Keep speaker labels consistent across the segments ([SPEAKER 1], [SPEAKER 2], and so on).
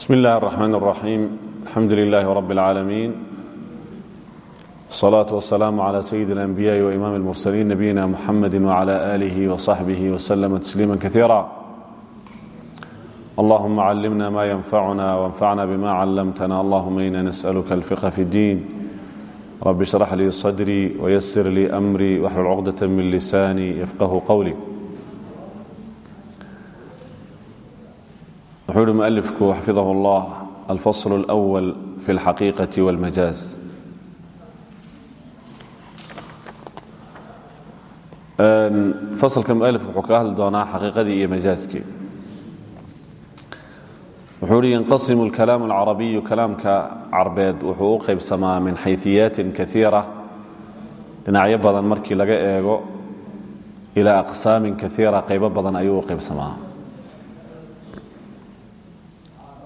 [SPEAKER 1] bsm اllah الرحmn الرaxيm alxamdu لlah رb العaalamiin الصlaaة والsلام عlى سyid الأنbiyaءi وإmam الmurslيn nabiyina mxamedi وعlى آlih وصaxbih وslm تسliima kaثيirا اllahuma climna ma ynfacuna وانfacna bma clamtna اllahuma ina nasأlka الفqh fi الdin rb اشhrx lii صdrي وysr lii أmri wxlل cqdة min lisani yfqh qwlي wuxuu uhi mualifku xafidahu اllah alfasl اlأwal fi اlxaqiiqaةi wاlmajaaz faslka mualifku wuxuu kaga hadli doonaa xaqiiqadii iyo majaaskii wuxuu uhi yanqasimu اlkalaam اlcarabiyu kalaamka carbeed wuxuu u qaybsamaa min xayثiyaatin kaiira dhinacyo badan markii laga eego ilaa aqsaamin kaiira qaybo badan ayuu u qaybsamaa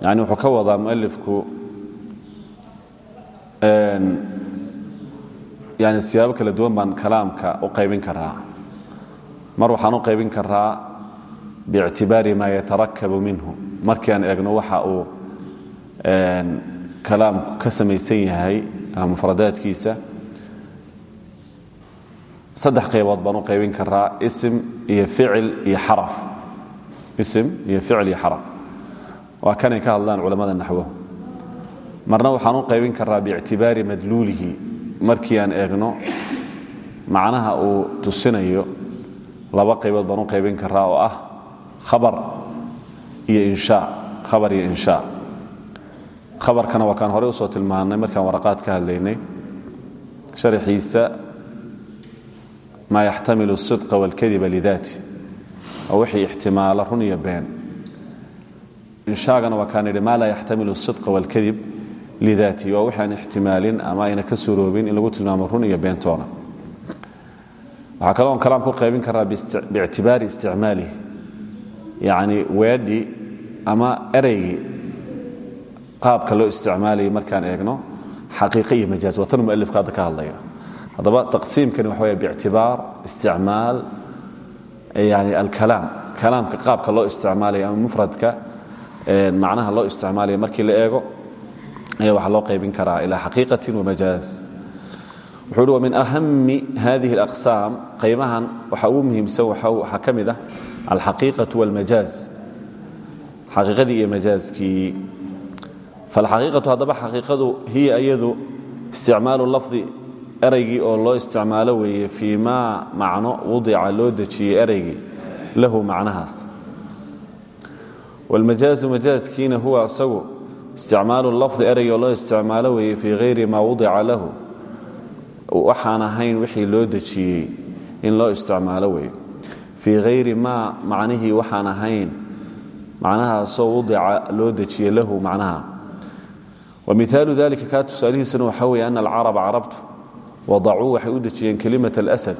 [SPEAKER 1] yani wuxuu ka wadaa mualifku yani siyaabo kala duwan baan kalaamka u qaybin karaa. Mar waxaan u qaybin karaa biictibaari maa yatarakabu minhu. Markii aan eegno waxa uu kalaamku ka samaysan yahay mufradaadkiisa saddex qaybood baan u qaybin karaa ism iyo ficil iyo xaraf. Ism iyo ficil iyo xaraf waa kanay ka hadlaan culamada naxwo. Marna waxaan u qaybin karaa biictibaari madluulihi. Markii aan eegno macnaha uu tusinayo laba qaybood baan u qaybin karaa oo ah kabar iyo insha khabar iyo inshaa khabarkana waa kaan horey u soo tilmaanay markaan waraqaad ka hadlaynay. Sharaxiisa maa yaxtamilu اsidqa wاlkadiba lidaati oo wixii ixtimaala run iyo been inshagana waa kaanidhi maa laa yaxtamilu اsidqa wاlkadib lidaati waa wixi aan ixtimaalin ama ayna ka suroobin in lagu tilmaamo run iyo beentoona waxaa kaloon kalaam ku qaybin karaa biictibaari isticmaalihi yacni weedhi ama ereygii qaabka loo isticmaalayo markaan eegno xaqiiqe iyo majaaz waa tan mualifka hadda ka hadlaya haddaba taqsiimkani waxa way biictibaar isticmaal yani alkalaam kalaamka qaabka loo isticmaalayo ama mufradka macnaha loo isticmaalaya markii la eego ayaa waxaa loo qaybin karaa ilaa xaqiiqati wamajaaz wuxuu uhi wa min ahami hadihi اlaqsaam qaybahan waxa ugu muhiimsan waxaa ka mid ah alxaqiiqaةu wاlmajaaz xaqiiqadii iyo majaazkii falxaqiiqatu haddaba xaqiiqadu hiya iyadu isticmaalu lafdi ereygii oo loo isticmaalo weeye fii maa macno wadica loo dejiyey ereygii lahu macnahaas wاlmajaazu majaaskiina huwa isagu isticmaalu lafdi ereyg oo loo isticmaalo weeye fii hayri maa wadica lahu waxaan ahayn wixii loo dejiyey in loo isticmaalo weeye fii hayri maa macnihii waxaan ahayn macnahaasoo wadica loo dejiyey lahu macnaha wa mihaalu dalika kaa tusaalihiisuna waxaa weeye ana alcaraba carabtu wadacuu waxay u dejiyeen kelimat alasad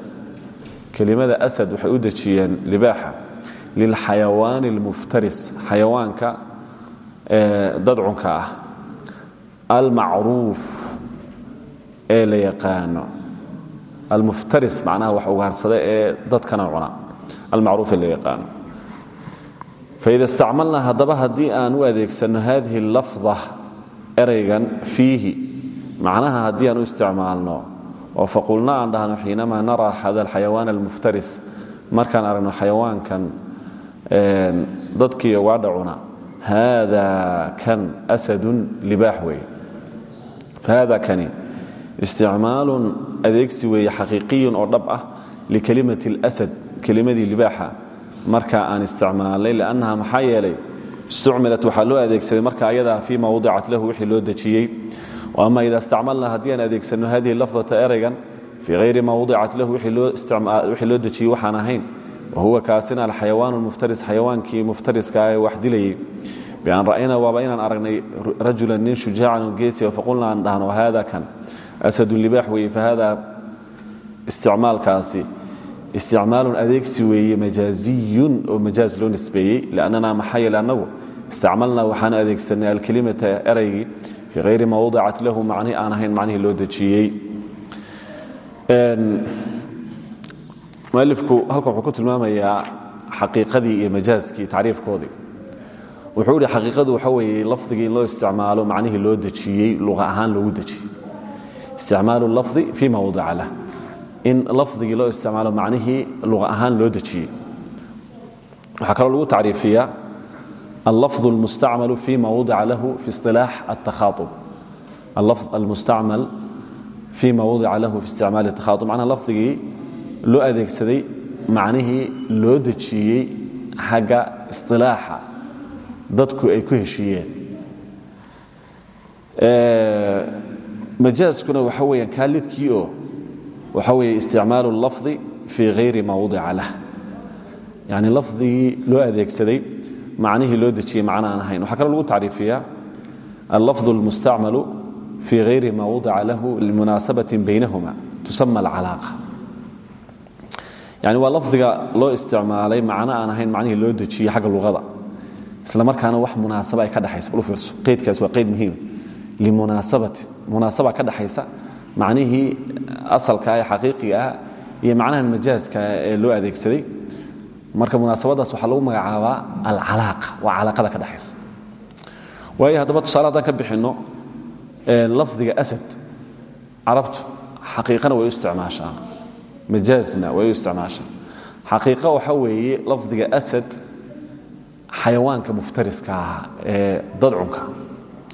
[SPEAKER 1] kelimada asad waxay u dejiyeen libaaxa lilxayawaani اlmuftaris xayawaanka dadcunka ah almacruuf ee la yaqaano almuftaris macnaha wax ugaarsada ee dadkana cuna almacruuf ee la yaqaano faida istacmalnaa haddaba haddii aan u adeegsanno hadihi lafda ereygan fiihi macnaha haddii aan u isticmaalno oo faqulna aan dhahno xiinamaa naraa hada alxayawaan almuftaris markaan aragno xayawaankan dadkiiyo waadha cuna hada kan asadun libaax weeye. Fahada kani isticmaalun adeegsi weeye xaqiiqiyun oo dhab ah likelimati اlasad kelimadii libaaxa. Marka aan isticmaalnay lannaha maxaa yeelay istucmilat waxaa loo adeegsaday marka ayadaa fii ma wadicat lahu wixii loo dejiyey. Ama ida istacmalna haddii aan adeegsanno hadihi lafdata ereygan fii hayri ma wadicat lahu wixii loo dejiyey waxaan ahayn wahuwa kaasina alxayawaan muftaris xayawaankii muftariska ee wax dilayey bian ra'ayna waaba inaan aragnay rajulan nin shujaacan geesiga faqulna aan dhahno hada kan asadun libaax weeye fahada isticmaalkaasi isticmaalun adeegsi weeye majaaziyun oo majaaz loo nisbeeyey liannana maxaa yeele annagu istacmalnaa waxaan adeegsanay alkelimata ereygii fii hayri ma wadicat lahu macnihi aan ahayn macnihii loo dejiyey mualifku halkan wuxuu ku tilmaamayaa xaqiiqadii iyo majaaskii tacriifkoodii wuxuu ihi xaqiiqadu waxa weeye lafdigii in loo isticmaalo macnihii loo dejiyey luqa ahaan loogu dejiyey isticmaalu lafdi fii ma wadica lah in lafdigii loo isticmaalo macnihii luqa ahaan loo dejiyey waxaa kaloo lagu tacriifiyaa allafظ اlmustacmalu fi ma wadica lahu fi isilaax الtakhaطub allafظ almustacmal fii ma wadica lahu fi isticmaali الtakhaطub macnaha lafdigii loo adeegsaday macnihii loo dejiyey xagga isilaaxa dadku ay ku heshiiyeen majaaskuna waxa weeyaan kaalidkii oo waxa weeye isticmaalu اlafظi fii hayri ma wadica lah yani lafdigii loo adeegsaday macnihii loo dejiyey macno aan ahayn waxaa kaloo lagu tacriifiyaa allafظ اlmustacmalu fii hayri ma wadica lahu limunaasabaةi baynahuma tusama alcalaaqa yani waa lafdiga loo isticmaalay macno aan ahayn macnihii loo dejiyey xagga luqada. Isla markaana wax munaasaba ay ka dhexaysa u fiirso qaydkaas waa qayd muhiim. Limunaasabatin munaasaba ka dhexaysa macnihii asalka ee xaqiiqiga ah iyo macnahan majaaska ee loo adeegsaday. Marka munaasabadaas waxaa lagu magacaabaa alcalaaqa waa calaaqada ka dhexaysa waayo haddaba tusaale haddaan ka bixinno lafdiga asad carabtu xaqiiqana way u majaazna way u isticmaashaa xaqiiqa waxa weeye lafdiga asad xayawaanka muftariska ah ee dadcunka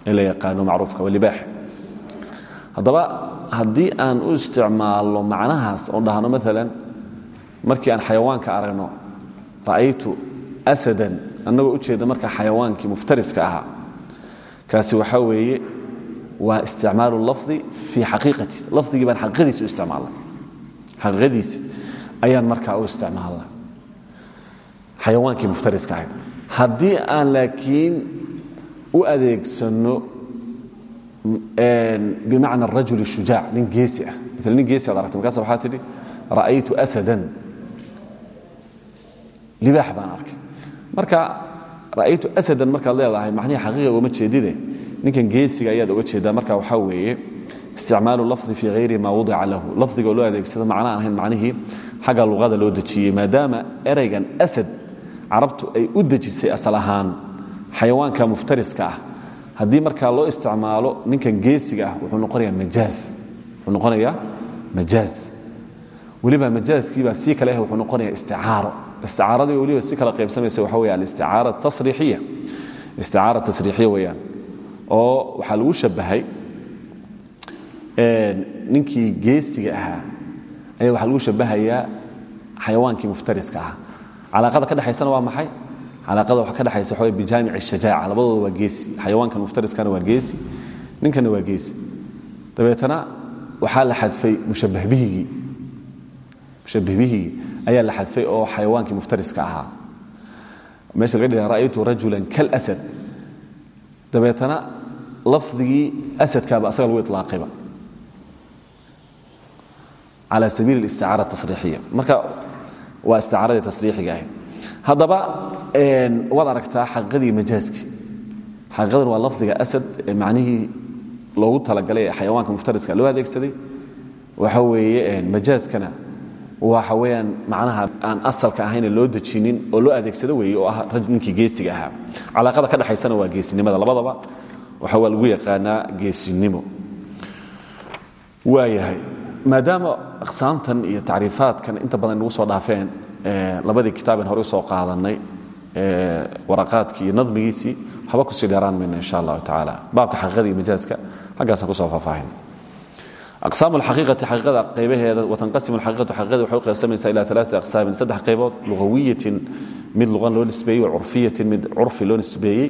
[SPEAKER 1] ee la yaqaano macruufka walibaax haddaba haddii aan u isticmaalno macnahaas oo dhahno maalan markii aan xayawaanka aragno ra'aytu asadan annagoo ujeedda marka xayawaankii muftariska ahaa. Kaasi waxaa weeye waa isticmaalu lafdi fii xaqiiqati lafdigii baan xaqiiqadiisa u isticmaalnay xaqiiqadiisa ayaan markaa u isticmaalnay xayawaankii muftariska ahayd. Haddii aan laakiin u adeegsanno bimacna arajul shujaac nin geesi ah. Maala nin geesi ad aragtay markaas waxaa tidhi ra'aytu asadan. Libaax baan arkay. Marka ra'aytu asadan markaad leedahay macnihii xaqiiqa ugama jeedide ninkan geesiga ayaad uga jeedaa. Marka waxaa weeye isticmaalu lafdi fii hayri ma wadica lahu. Lafdiga oo loo adeegsado macno aan ahayn macnihii xagga luqada loo dejiyey maadaama ereygan asad carabtu ay u dejisay asal ahaan xayawaanka muftariska ah. Haddii markaa loo isticmaalo ninkan geesiga ah wuxuu noqonayaa majaaz. Wuxuu noqonayaa majaaz. Weliba majaaskiibaa sii kale ah wuxuu noqonayaa isticaaro. Isticaaradii weliba si kala qaybsamaysa waxa weya alisticaara tasriixiya isticaara tasriixiya weeyaan. Oo waxaa lagu shabahay ninkii geesiga ahaa ayaa waxaa lagu shabahayaa xayawaankii muftariska ahaa. Calaaqada ka dhexaysana waa maxay? Calaaqada wa ka dhexaysa waa bijaamic shajaaca. Labadooda waa geesi. Xayawaankan muftariskana waa geesi. Ninkana waa geesi. Dabeetana waxaa la xadfay mushabahbihigii mushabahbihigii ayaa la xadfay oo xayawaankii muftariska ahaa. Meesha laga dhigaa ra'aytu rajulan kalasad dabeetana lafdigii asadkaaba asaga lagu ilaaqayba calى sabiil isticaara tasriixiya marka waa isticaaradii tasriixiga ahayd haddaba waad aragtaa xaqiiqadii majaaski xaqiiqadan waa lafdiga asad ee macnihii loogu talagalay ee xayawaanka muftariska loo adeegsaday waxa weeye majaaskana waxa weyaan macnaha aan asalka ahayne loo dejinin oo loo adeegsado weeye oo ah raj ninkii geesiga ahaa calaaqada ka dhexaysana waa geesinimada labadaba waxa waa lagu yaqaanaa geesinimo waayahay maadaama aqsaamtan iyo tacriifaadkan inta badan nagu soo dhaafeen labadii kitaaben hore u soo qaadanay waraqaadkii iyo nadmigiisii waxba ku sii dheeraan mayna insha allahu tacaala. Baabka xaqiiqada iyo majaaska xaggaasaan ku soo faahfaahin. Aqsaam alxaqiiqati xaqiiqada qaybaheeda watanqasimu alxaqiiqatu xaqiiqada waxay u qaybsamaysaa ilaa alaata aqsaamin saddex qaybood lugawiyatin mid luqan loo nisbeeyey wa curfiyatin mid curfi loo nisbeeyey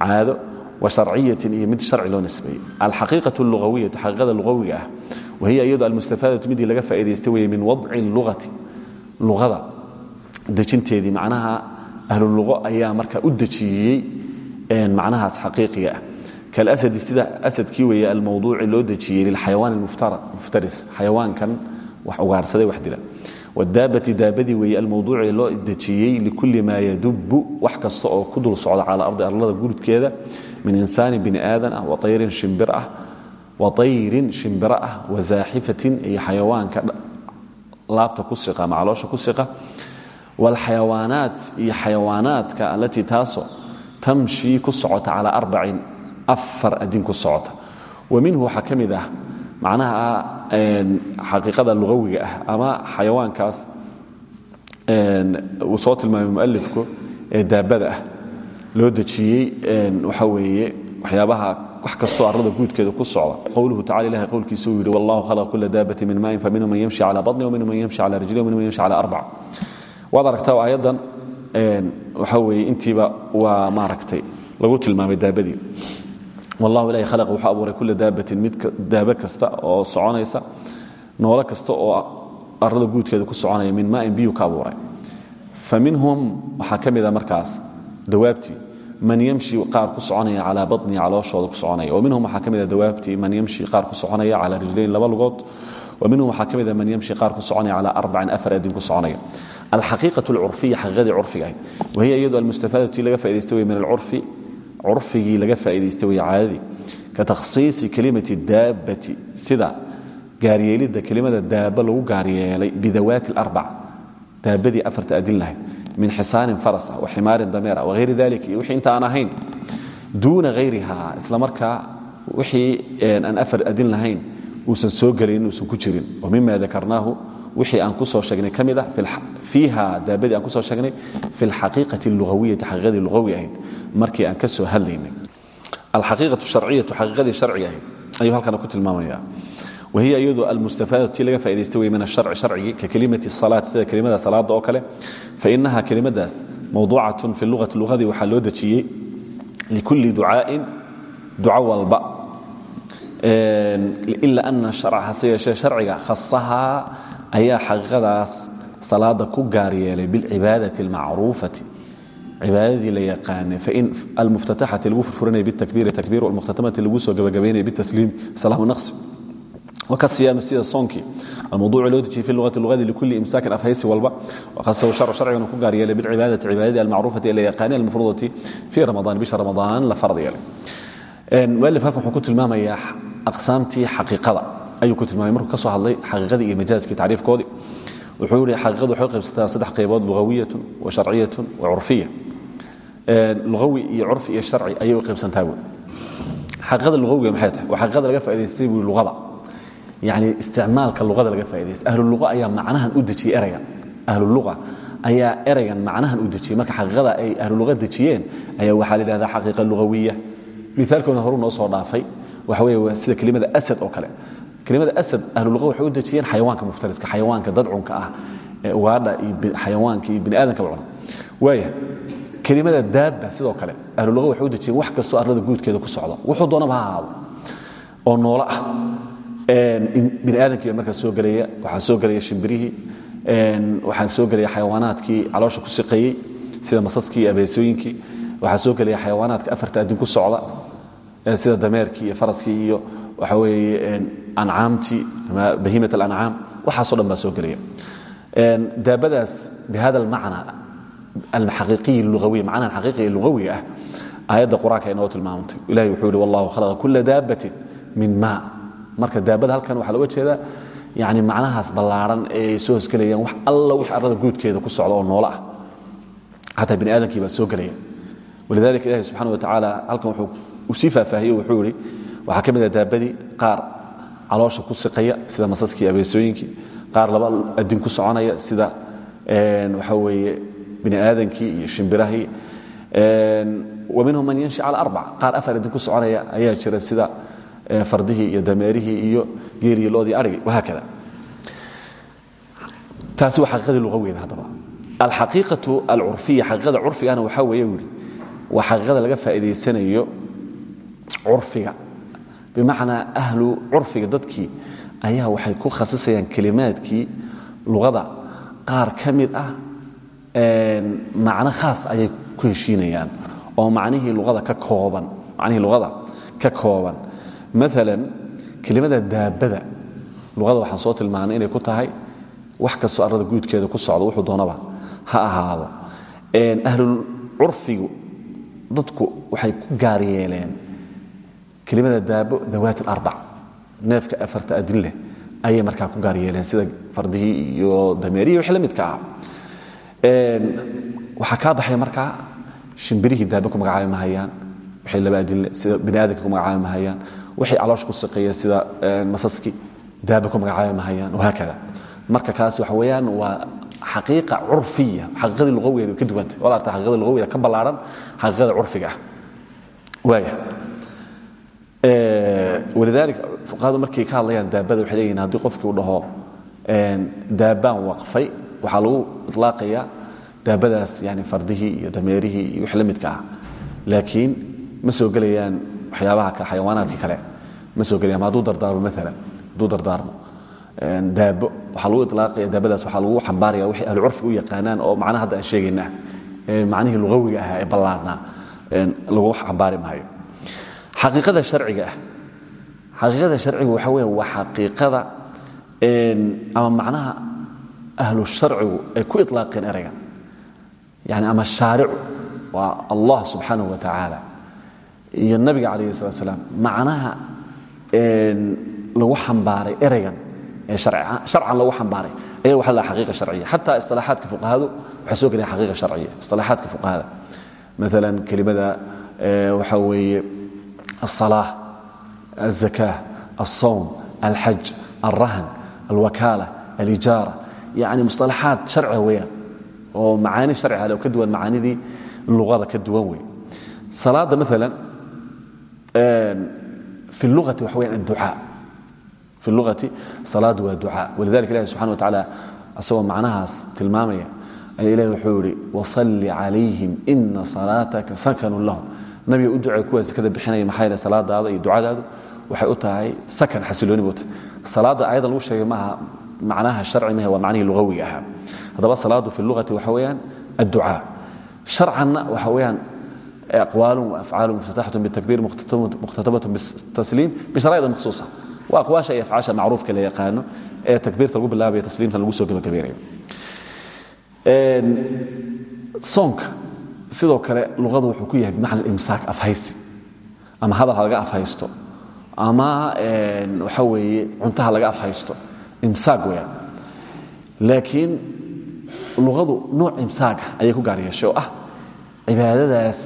[SPEAKER 1] caado wa sharciyatin iyo mid sharci loo nisbeeyey alxaqiiqatu allugawiyatu xaqiiqada lugawiga ah wahiya iyadu almustafaadatu midii laga faa'idaystay weye min wadci lugati luqada dejinteedii macnaha ahluluqo ayaa markaa u dejiyey macnahaas xaqiiqiga ah. Kalasadi sida asadkii weeye almawduuci loo dejiyey lilxayawaan muftaris xayawaankan wax ugaarsaday wax dila. Wadaabati daabadii weeye almawduuci loo dejiyey likulli maa yadubu wax kasta oo ku dul socda cala ardi arlada gurudkeeda min insaanin bini aadan ah waayrin shimbir ah waayrin shimbiro ah wazaaxifatin iyo xayawaanka laabta ku siqa macaloosha ku siqa. Wاlxayawaanaat iyo xayawaanaadka alatii taasoo tamshii ku socota calaa arbacin afar adin ku socota. Wa minhu waxaa ka mid ama ah loo dejiyey waxa weeye waxyaabaha wax kastoo arlada guudkeeda ku socda. Qowluhu tacala ilahay qowlkiisa uu yidhi wallahu khalaqa kula daabati min maayin faminhu man yamshi cala baطni waminhu man yamshi cala rijli waminhu man yamshi cala arbac waad aragtaa aayaddan waxa weeye intiiba waa maaragtay lagu tilmaamay daabadii. Wallahu ilahay khalaqa wuxuu abuuray kula daabatin mid daaba kasta oo soconaysa noolo kasta oo arlada guudkeeda ku soconaya min maain biyuu ka abuuray. Fa minhum waxaa ka mida markaas dawaabtii man yamshi qaar ku soconaya calaa baطni calooshooda ku soconaya wa minhum waxaa ka mida dawaabtii man yamshi qaar ku soconaya calaa rijlayn laba lugood wa minhum waxaa ka mida man yamshi qaar ku soconaya calaa arbacin afar adin ku soconaya alxaqiiqaة اlcurfiya xaqiiqadii curfiga ahayd wahiya iyadu almustafaadatii laga faa'idaystay wey min alcurfi curfigii laga faa'idaystay wey caadadii ka takhsiisi kelimati daabbati sida gaaryeelidda kelimada daaba lagu gaaryeelay bidawaati اlarbac daabadii afarta adin lahayd min xisaanin farasa wa ximaarin dameera wahayri dalik iyo wixii inta aan ahayn duuna hayriha isla markaa wixii aan afar adin lahayn uusan soo gelin uusan ku jirin wa mima dakarnaahu wixii aan ku soo sheegnay ka mid ah fiiha daabadii aan ku soo sheegnay fi alxaqiiqati اlugawiyati xaqiiqadii lugawi ahayd markii aan ka soo hadlaynay alxaqiiqatu sharciyatu xaqiiqadii sharciga ahayd ayuu halkana ku tilmaamaya wahiya iyadu almustafaadatu tii laga faa'idaystay wey min asharci sharcigi ka kelimati salaat sida kelimada salaada oo kale fainaha kelimadaas mawduucatun fi lugati lugadii waxaa loo dejiyey likulli ducaa'in duco walba ila ana sharca hase yeeshee sharciga khasahaa ayaa xaqiiqadaas salaada ku gaar yeelay bilcibaadati اlmacruufati cibaadadii la yaqaanay fain almuftataxati lagu furfuranaya bitakbiiri takbiir almukhtatamati lagu soo gabagabaynaya bitasliim salaamu naqsi wkasiyaami sida soonkii almawduucu loo dejiyey fi luati lugadii likulli imsaakin afhaysi walba. Whasahu sharcu sharcigana ku gaar yeelay bilcibaadati cibaadadii almacruufati ee la yaqaanay almafruudati fii ramadaan bisha ramadaan la farad yeelay mualif halkan wuxuu ku tilmaamayaa aqsaamtii xaqiiqada. Ayuu ku tilmaamay markuu ka soo hadlay xaqiiqadii iyo majaaskii tacriifkoodii wuxuu yihi xaqiiqadu waxay qaybsataa saddex qaybood lugawiyatun wa sharciyatun wa curfiya lugawi iyo curfi iyo sharci ayay u qaybsantaa xaqiiqada lugawiga maxay tahay? Waa xaqiiqada laga faa'idaystay buui lugada yacni isticmaalka luqada laga faa'idaystay ahluluqa ayaa macnahan u dejiyey eraygan ahluluqa ayaa eraygan macnahan u dejiyey marka xaqiiqada ay ahluluqa dejiyeen ayaa waxaa la yidhahdaa xaqiiqa lugawiya miaalkoona horuu noo soo dhaafay waxa wey sida kelimada asad oo kale. Kelimada asad ahluluqa waxay u dejiyeen xayawaanka muftariska xayawaanka dadcunka ah ee ugaadha iyo xayawaanka iyo bini aadamka cuna waaya kelimada daabba sidoo kale ahluluqa waxay u dejiyeen wax kastoo arlada guudkeeda ku socda wuxuu doonaba ha oo noolo ah bini aadamkii markaa soo gelaya waxaa soo gelaya shimbirihii. Waxaa soo gelaya xayawaanaadkii caloosha ku siqayey sida masaskii iyo abeesooyinkii. Waxaa soo gelaya xayawaanaadka afarta adin ku socda sida dameerkii iyo faraskii iyo waxa weeye ancaamtii ama bahiimat alancaam. Waxaasoo dhan baa soo gelaya. Daabadaas bihada almacna alxaqiiqiyi lugawiy macnaha xaqiiqiga lugawiga ah aayadda qur'aanka ay noo tilmaamtay ilahi wuxuu yihi wallahu khalaqa kula daabatin min maa marka daabada halkan waxaa loga jeedaa yani macnahaas ballaaran ee soo hosgelayaan wax alla wix arlada guudkeeda ku socda oo noolo ah. Xataa bini aadamkii baa soo gelaya walidalika ilahi subxana wa tacaala halkan wuxuu uu sii faahfaahiye wuxuu yihi waxaa ka mid ah qaar caloosha ku siqaya sida masaskii abeesooyinkii qaar laba adin ku soconaya sida waxa weeye bini aadankii iyo shimbirahii wa minhum man yamshi cala arbac qaar afar adin ku soconaya ayaa fardihii iyo dameerihii iyo geeliyo loodii arigii wahaakada taasi waa xaqiiqadii lugaweeda haddaba. Alxaqiiqatu alcurfiya xaqiiqada curfigana waxaa weeye yihi waa xaqiiqada laga faa'iidaysanayo curfiga. Bimacnaa ahlu curfiga dadkii ayaa waxay ku khasisayaan kelimaadkii luqada qaar ka mid ah macno khaas ayay ku heshiinayaan oo macnihii luqada ka kooban macnihii luqada ka kooban maalan kelimada daabada luqada waxaan soo tilmaanay inay ku tahay wax kastoo arlada guudkeeda ku socdo wuxuu doonaba ha ahaado. Ahlul curfigu dadku waxay ku gaar kelimada daabo dawaat alarbac neefka afarta adin leh markaa ku gaar sida fardihii iyo dameerihii wixii la midka ah waxaa kaa baxaya markaa shimbirihii daabe ku magacaabi mahayaan waxay laba adille sida bini ku magacaabi mahayaan waxay caloosha ku saqeeya sida masaski daabe ku magacaabi mahayaan wahaakada marka kaas waxa weeyaan waa xaqiiqa curfiya xaqiiqadii luqawigeeda way ka duwanta wala arta xaqiiqada luqawigeeda ka ballaaran xaqiiqada curfiga ah. Waaya walidaalika fuqahadu markay ka hadlayaan daabada waxay leeyihiin haddii qofkii uu dhaho daabaan waqfay waxaa lagu itlaaqayaa daabadaas yani fardihii iyo dameerihii iyo wix la midka ah. Laakiin ma soo gelayaan waxyaabaha xayawaanaadkii kale ma soo gelayaan hadduu dardaarmo maalan hadduu dardaarmo daabo waxaa lagu ilaaqaya daabadaas waxaa lagu xambaaraya wixii ahlu curfiga u yaqaanaan oo macnaha hadda aan sheegayna ee macnihii lugawiga ahaa ee ballaarnaa lagu xambaari maayo. Xaqiiqada sharciga ah xaqiiqada sharciga waxa weya waa xaqiiqada ama macnaha ahlu sharcigu ay ku ilaaqeen eraygan yani ama shaaricu waa allah subxaanahu wa tacaala iyo nabiga calayh salat slaam macnaha lagu xambaaray eraygan ee sharcan lagu xambaaray aya waxa la xaqiiqa sharciya xataa isilaaxaadka fuqahadu waxay soo gelaya xaqiiqa sharciya isilaaxaadka fuqahada maalan kelimada waxa weeye الصلاة الزكاة الصوم الحج الرهن الوكالة الإجارة يعني مصطلحات شرعية ويان oo macaani sharciga ale oo ka duwan macaanidii luqada ka duwan wey salaada maala fi luati waxa weyaan adducaa fi luati salaadu waa ducaa walidalika ilahi subxana wa tacaala asagoo macnahaas tilmaamaya. Ayaa ilahi wuxuu yihi wasalli calayhim ina salaataka sakanun lahum. Nabiga u ducee kuwa sakada bixinaya maxaa yeele salaadaada iyo ducadaadu waxay u tahay sakan xasilooni buu tahay. Salaadda ayada lagu sheegay maaha macnaha sharci mahe waa macnihii lugawiga ahaa. Haddaba salaadu fi lugati waxa weeyaan adducaa sharcanna waxa weeyaan waafcaalun muftataxatun bitakbiir mukhtatabatun bitasliim bisharaa'id makhsuusa waa aqwaasha iyo afcaasha macruufka la yaqaano ee takbiirta lagu bilaabayo tasliimta lagu soo gebagabaynayo soonka sidoo kale luqadu wuxuu ku yahay bimacna imsaak afhaysi. Ama hadal ha laga afhaysto. Ama waxa weeye cuntaha laga afhaysto. Imsaak weyaan laakiin luqadu nooc imsaaka ayay ku gaar yeeshay oo ah cibaadadaas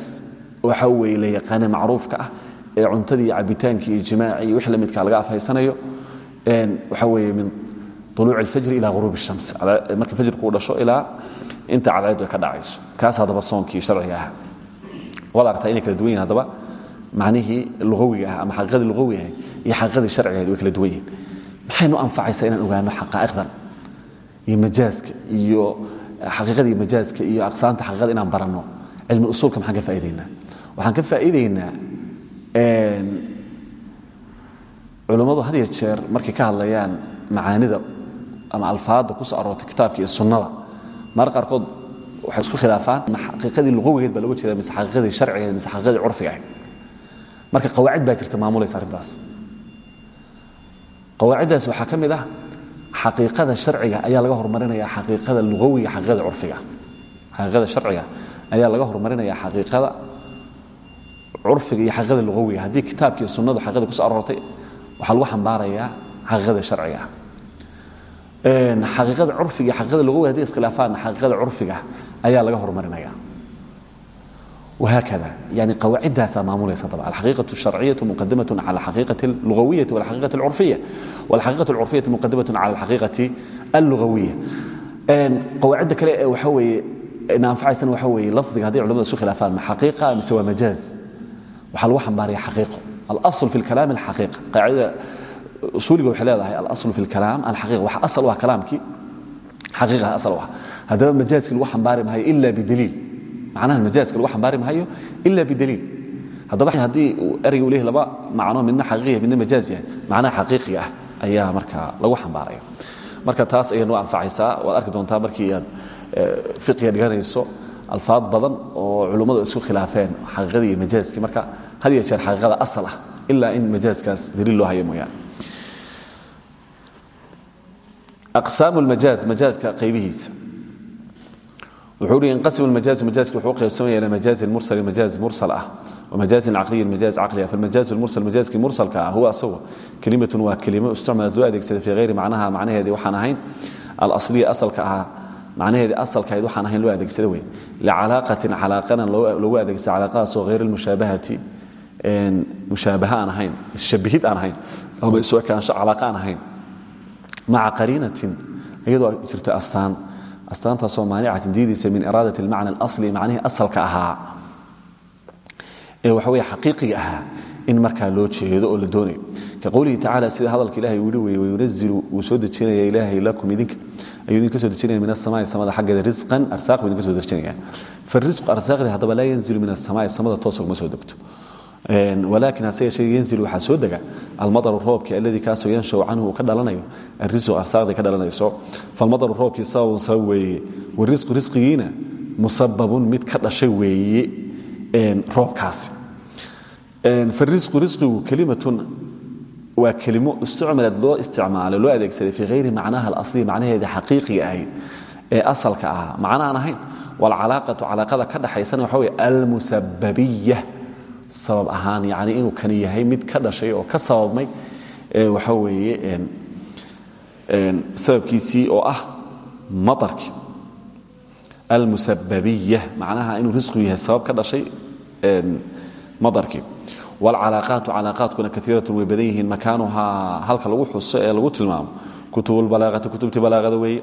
[SPEAKER 1] waxa weye la yaqaane macruufka ah ee cuntadii iyo cabitaankii iyo jimaaci iyo wix la midka laga afhaysanayo waxa weeye min uluuc alfajri ila ghuruub الshams marka fajrku dhasho ilaa inta cadceedu ay ka dhacayso. Kaas haddaba soonkii sharciga ah waad aragtaa inay kala duwan yihiin haddaba? Macnihii lugawiga ah ama xaqiiqadii lugawi ahay iyo xaqiiqadii sharcigahayd way kala duwan yihiin maxaynu anfacaysaa inaan ogaano xaqaa'iqdan iyo majaaska iyo xaqiiqadii majaaska iyo aqsaanta xaqiiqada inaan baranno? Cilmi usuulka maxaan ka faa'idaynaa waxaan ka faa'iidaynaa culummadu had iyo jeer markay ka hadlayaan macaanida ama alfaadda ku soo aroortay kitaabka iyo sunnada mar qaarkood waxay isku khilaafaan xaqiiqadii lugawigeed baa loga jeeda mise xaqiiqadii sharcigeed mise xaqiiqadii curfiga ahayd. Marka qawaacid baa jirta maamulaysa arrintaas. Qawaaciddaas waxaa ka ah xaqiiqada sharciga ayaa laga horumarinaya xaqiiqada lugawiga xaqiiqada curfiga. Xaqiiqada sharciga ayaa laga horumarinaya xaqiiqada curfiga iyo xaqiiqada lugawiga haddii kitaabka iyo sunnadu xaqiiqada ku soo aroortay waxaa lagu xambaarayaa xaqiiqada sharciga xaqiiqada curfiga iyo xaqiiqada lugawiga hadii iskhilaafaanna xaqiiqada curfiga ayaa laga horumarinaya وهكذا يعني قواعدها مامولة طبعا الحقيقة الشرعية مقدمة على الحقيقة اللغوية والحقيقة العرفية والحقيقة العرفية مقدمة على الحقيقة اللغوية قواعد كلا وحوي إن أنفعيسا وحوي لفظ هذه علماء سوء خلافان ما حقيقة waxaa lagu xambaaraya xaqiiqo alasl fi اlkalaam alxaqiiqa qaacidada usuuliga waxay leedahay alasl fi اlkalaam alxaqiiqa waxa asal u ah kalaamkii. Xaqiiqa asal u ah haddaba majaaska lagu xambaari maayo ila bidaliil. Macnaha majaaska lagu xambaari maayo ila bidaliil. Haddaba haddii ereyga u leeyahy laba macno midna xaqiiqiya midna majaaz yahay. Macnaha xaqiiqiga ah ayaa markaa lagu xambaaraya marka taas ayay noo anfacaysaa. Waad arki doontaa markii aad eh, fiqiga dhiganayso alfaad badan oo culummadu isku khilaafeen xaqiiqadii iyo majaaskii. Marka had jeer xaqiiqada asal ah ilaa in majaaskaas daliil loo hayo mooyaane. Aqsaamu lmajaaz majaaska qaybihiisa wuxuu hi lmajaazu majaaski wuxuu u qaybsamaya ila majaazi mursali majaaz mursal ah wamajaazin caqliyin majaaz caqli ah. Falmajaazu lmursal majaaskii mursalka ah huwa asagu kelimatun waa kelimo isticmalat loo adeegsada fii hayri macnaha macnaheedii waxaan ahayn alasliya asalka ahaa macnaheedii asalkayd waxaan ahayn loo adeegsada wey licalaaqatin calaaqana loogu adeegsada calaaqadaasoo hayr almushaabahati. Mushaabaha aan ahayn isshabihid aan ahayn ama isu ekaansho calaaqa ahayn. Maca qariinatin iyadoo jirto astaan. Astaantaasoo maanicatin diidaysa min iraadat almacna alasli macnihii asalka ahaa. Ee waxa weye xaqiiqiga ahaa in markaa loo jeedo oo la doonayo. Ka qowlihi tacala sida hadalka ilahay yihi weye wayunazilu wuu soo dejinaya ilaahay lakum idinka ayuu idinka soo dejinaya min asamaai samada xaggeeda risqan arsaaq buu idinka soo dejinaya. Farisqu arsaaqdii haddaba laa yanzilu min asamaai samada toosa kuma soo degto. Walaakin hase yeeshee yanzil waxaa soo dega almadaru roobkii alladii kaasoo yanshaw canhu uu ka dhalanayo arisu arsaaqdii ka dhalanayso falmadaru roobkii sababun sabab weeye warisqu risqigiina musababun mid ka dhashay weeye roobkaasi. Farisqu risqigu kelimatun waa kelimo istucmalad loo isticmaalay loo adeegsaday fii hayri macnaha alasli macnaheeda xaqiiqiga ahayd ee asalka ahaa. Macnaaan ahayn walcalaaqatu calaaqada ka dhaxaysana waxa wey almusababiya sabab ahaan yani inuu kani yahay mid ka dhashay oo ka sababmay waxa weeye sababkiisii oo ah maarkii almusababiya macnaha inuu risqigu yahay sabab ka dhashay maarkii wاlcalaaqaatu calaaqaatkuna kaiiratun way badan yihiin makaanuhaa halka lagu xuso ee lagu tilmaamo kutubulbalaaqati kutubtii balaaqada weeye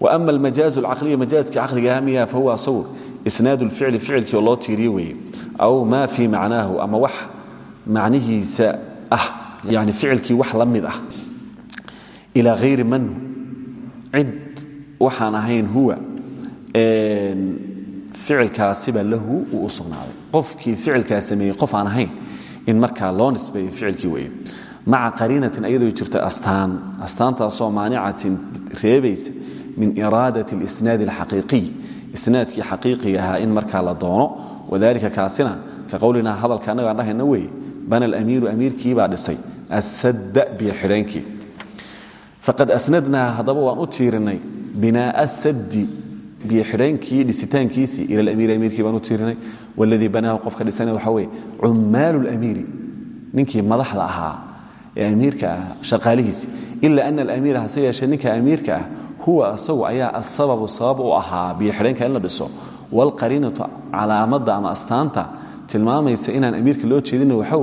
[SPEAKER 1] waama almajaazu alcaqliya majaaskii caqliga ahmiyaha fahuwa sawr isnaadu lficli ficilkii oo loo tiiriyo weeye aw maa fii macnaahu ama wax macnihiisa ah yani ficilkii wax la mid ah ilaa hayri man cid waxaan ahayn huwa ficilkaasiba lahu uu u sugnaaday qofkii ficilkaa sameeyey qof aan ahayn in markaa loo nisbeeyo ficilkii weeye. Maca qariinatin ayadoo jirta astaan. Astaantaasoo maanicatin reebaysa min iraadat اlisnaad اlxaqiiqiy isnaadkii xaqiiqiga ahaa in markaa la doono wadalika kaasina ka qowlinaa hadalka annagaan dhahayna weeye bana alamiiru amiirkiibaa dhisay assadda biyo xidheenkii. Faqad asnadnaa haddaba waan u tiirinay binaa'a saddi biyo xidheenkii dhisitaankiisii ila alamiiri amiirkii baan u tiirinay waladii banaahu qofka dhisana waxaa weeye cummaalu lamiiri ninkii madaxda ahaa ee amiirka ah shaqaalihiisi. Ila ana alamiira hase yeeshee ninka amiirka ah huwa asagu ayaa asababu sabab u ahaa biyo xidheenka in la dhiso. Wاlqariinatu calaamadda ama astaanta tilmaamaysa inaan amiirka loo waxa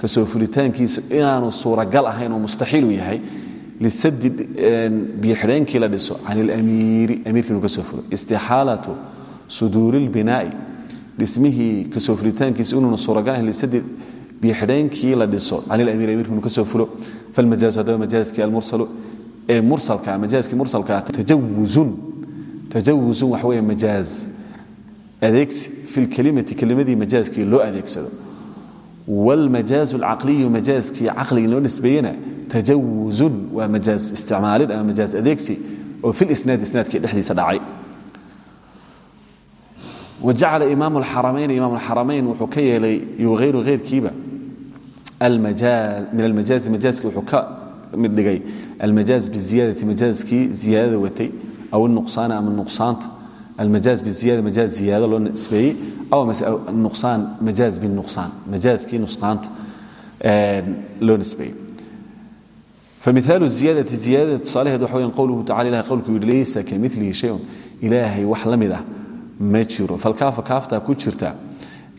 [SPEAKER 1] ka soo furitaankiisa inaanu suuragal ahayn oo mustaxiilu yahay lisadi biyoxidheenkii la dhiso can ilamiiri amiirka inuu ka soo furo istixaalatu suduuri ka soo furitaankiisa inuuna suuragal ahayn lisadi biyoxidheenkii la dhiso can ilamiiri amirka inuu ka soo furo falmajaazu haddaba majaaskii almursalu ee mursalka majaaskii mursalkaa tajawuzun tajawuzun waxa weeye majaaz. Adeegsi fi lkelimati kelimadii majaaskii loo adeegsado wاlmajaazu اlcaqliyu majaaskii caqligii loo nisbeeyena tajawuzun waa majaaz isticmaalid ama majaaz adeegsi oo fi lisnaad isnaadkii dhexdiisa dhacay wajacala imaam اlxaramayn imaam اlxaramayn wuxuu ka yeelay iyo hayru hayrkiiba min almajaazi majaaskii wuxuu ka mid dhigay almajaaz biziyaadati majaaskii ziyaadada watay aw اnuqsaana ama nuqsaanta almajaaz biziyaada majaaz ziyaado loo nisbeeyey aw nuqsaan majaaz binuqsaan majaazkii nusqaanta loo nisbeeyey famiaalu ziyaadati ziyaadada tusaalaheed waxa weyaan qowluhu tacala ilahay qowlku yidhi laysa ka milihi shay-un ilaahay wax la mid ah ma jiro falkaafa kaaftaa ku jirta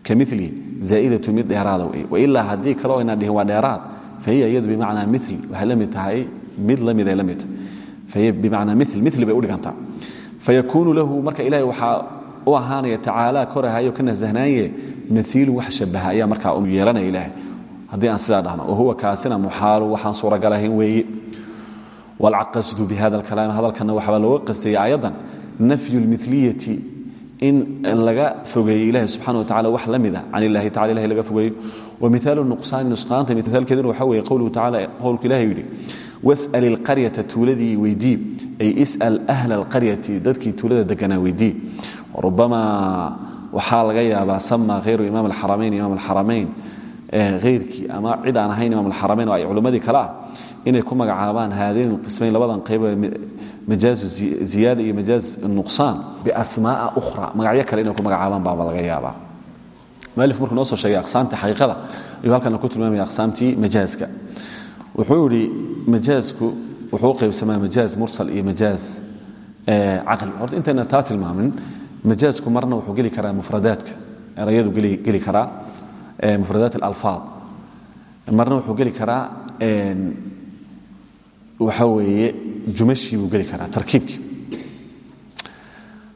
[SPEAKER 1] ka milihi zaa'idatu mid dheeraada weye wailaa haddii kale o inaan dhihin waa dheeraad fa hiya iyadu bimacnaa mil waxay la mid tahay mid la mid ay la mid tahay bimacnaa mil mil bay u dhigantaa fayakuunu lahu marka ilahay waxaa u ahaanaya tacaala korahayo ka nasahnaaye maiilun wax shabaha ayaa markaa u yeelanaya ilaahay. Haddii aan sidaa dhahno oo huwa kaasina muxaalu waxaan suuragal ahayn weeye. Walcaqasdu bihada alkalaam hadalkana waxbaa looga qastayay aayaddan nafyu lmiliyati in laga fogeeyo ilahi subxana wa tacala wax la mid ah. Can illahi tacala ilahi laga fogeeyo wa miaalu nuqsaani nusqaanta. Miaalkeeduna waxa weeye qowluhu tacala qowlku ilahi yidhi was'al ilqaryata tuuladii weydii ay is'al ahla alqaryati dadkii tuulada deganaa weydii. Rubamaa waxaa laga yaabaa sama hayru imaam alxaramayn imaam alxaramayn hayrkii ama cid aan ahayn imaam alxaramayn oo ay culimmadii kale ah inay ku magacaabaan haadayn qismayn labadan qayb majaazu ziyaada iyo majaaz nuqsaan. Biasmaaa ukhra magacyo kale inay ku magacaabaan baaba laga yaabaa. Mualif markuu noo soo sheegay aqsaamtii xaqiiqada ayuu halkana ku tilmaamaya aqsaamtii majaaska. Wuxuu idhi majaazku wuxuu qaybsamaa majaaz mursal iyo majaaz caqli. Horta intayna taa tilmaamin majaazku marna wuxuu geli karaa mufradaadka erayadu geli karaa mufradaat alalfaad. Marna wuxuu geli karaa waxa weeye jumashii buu geli karaa tarkiibkii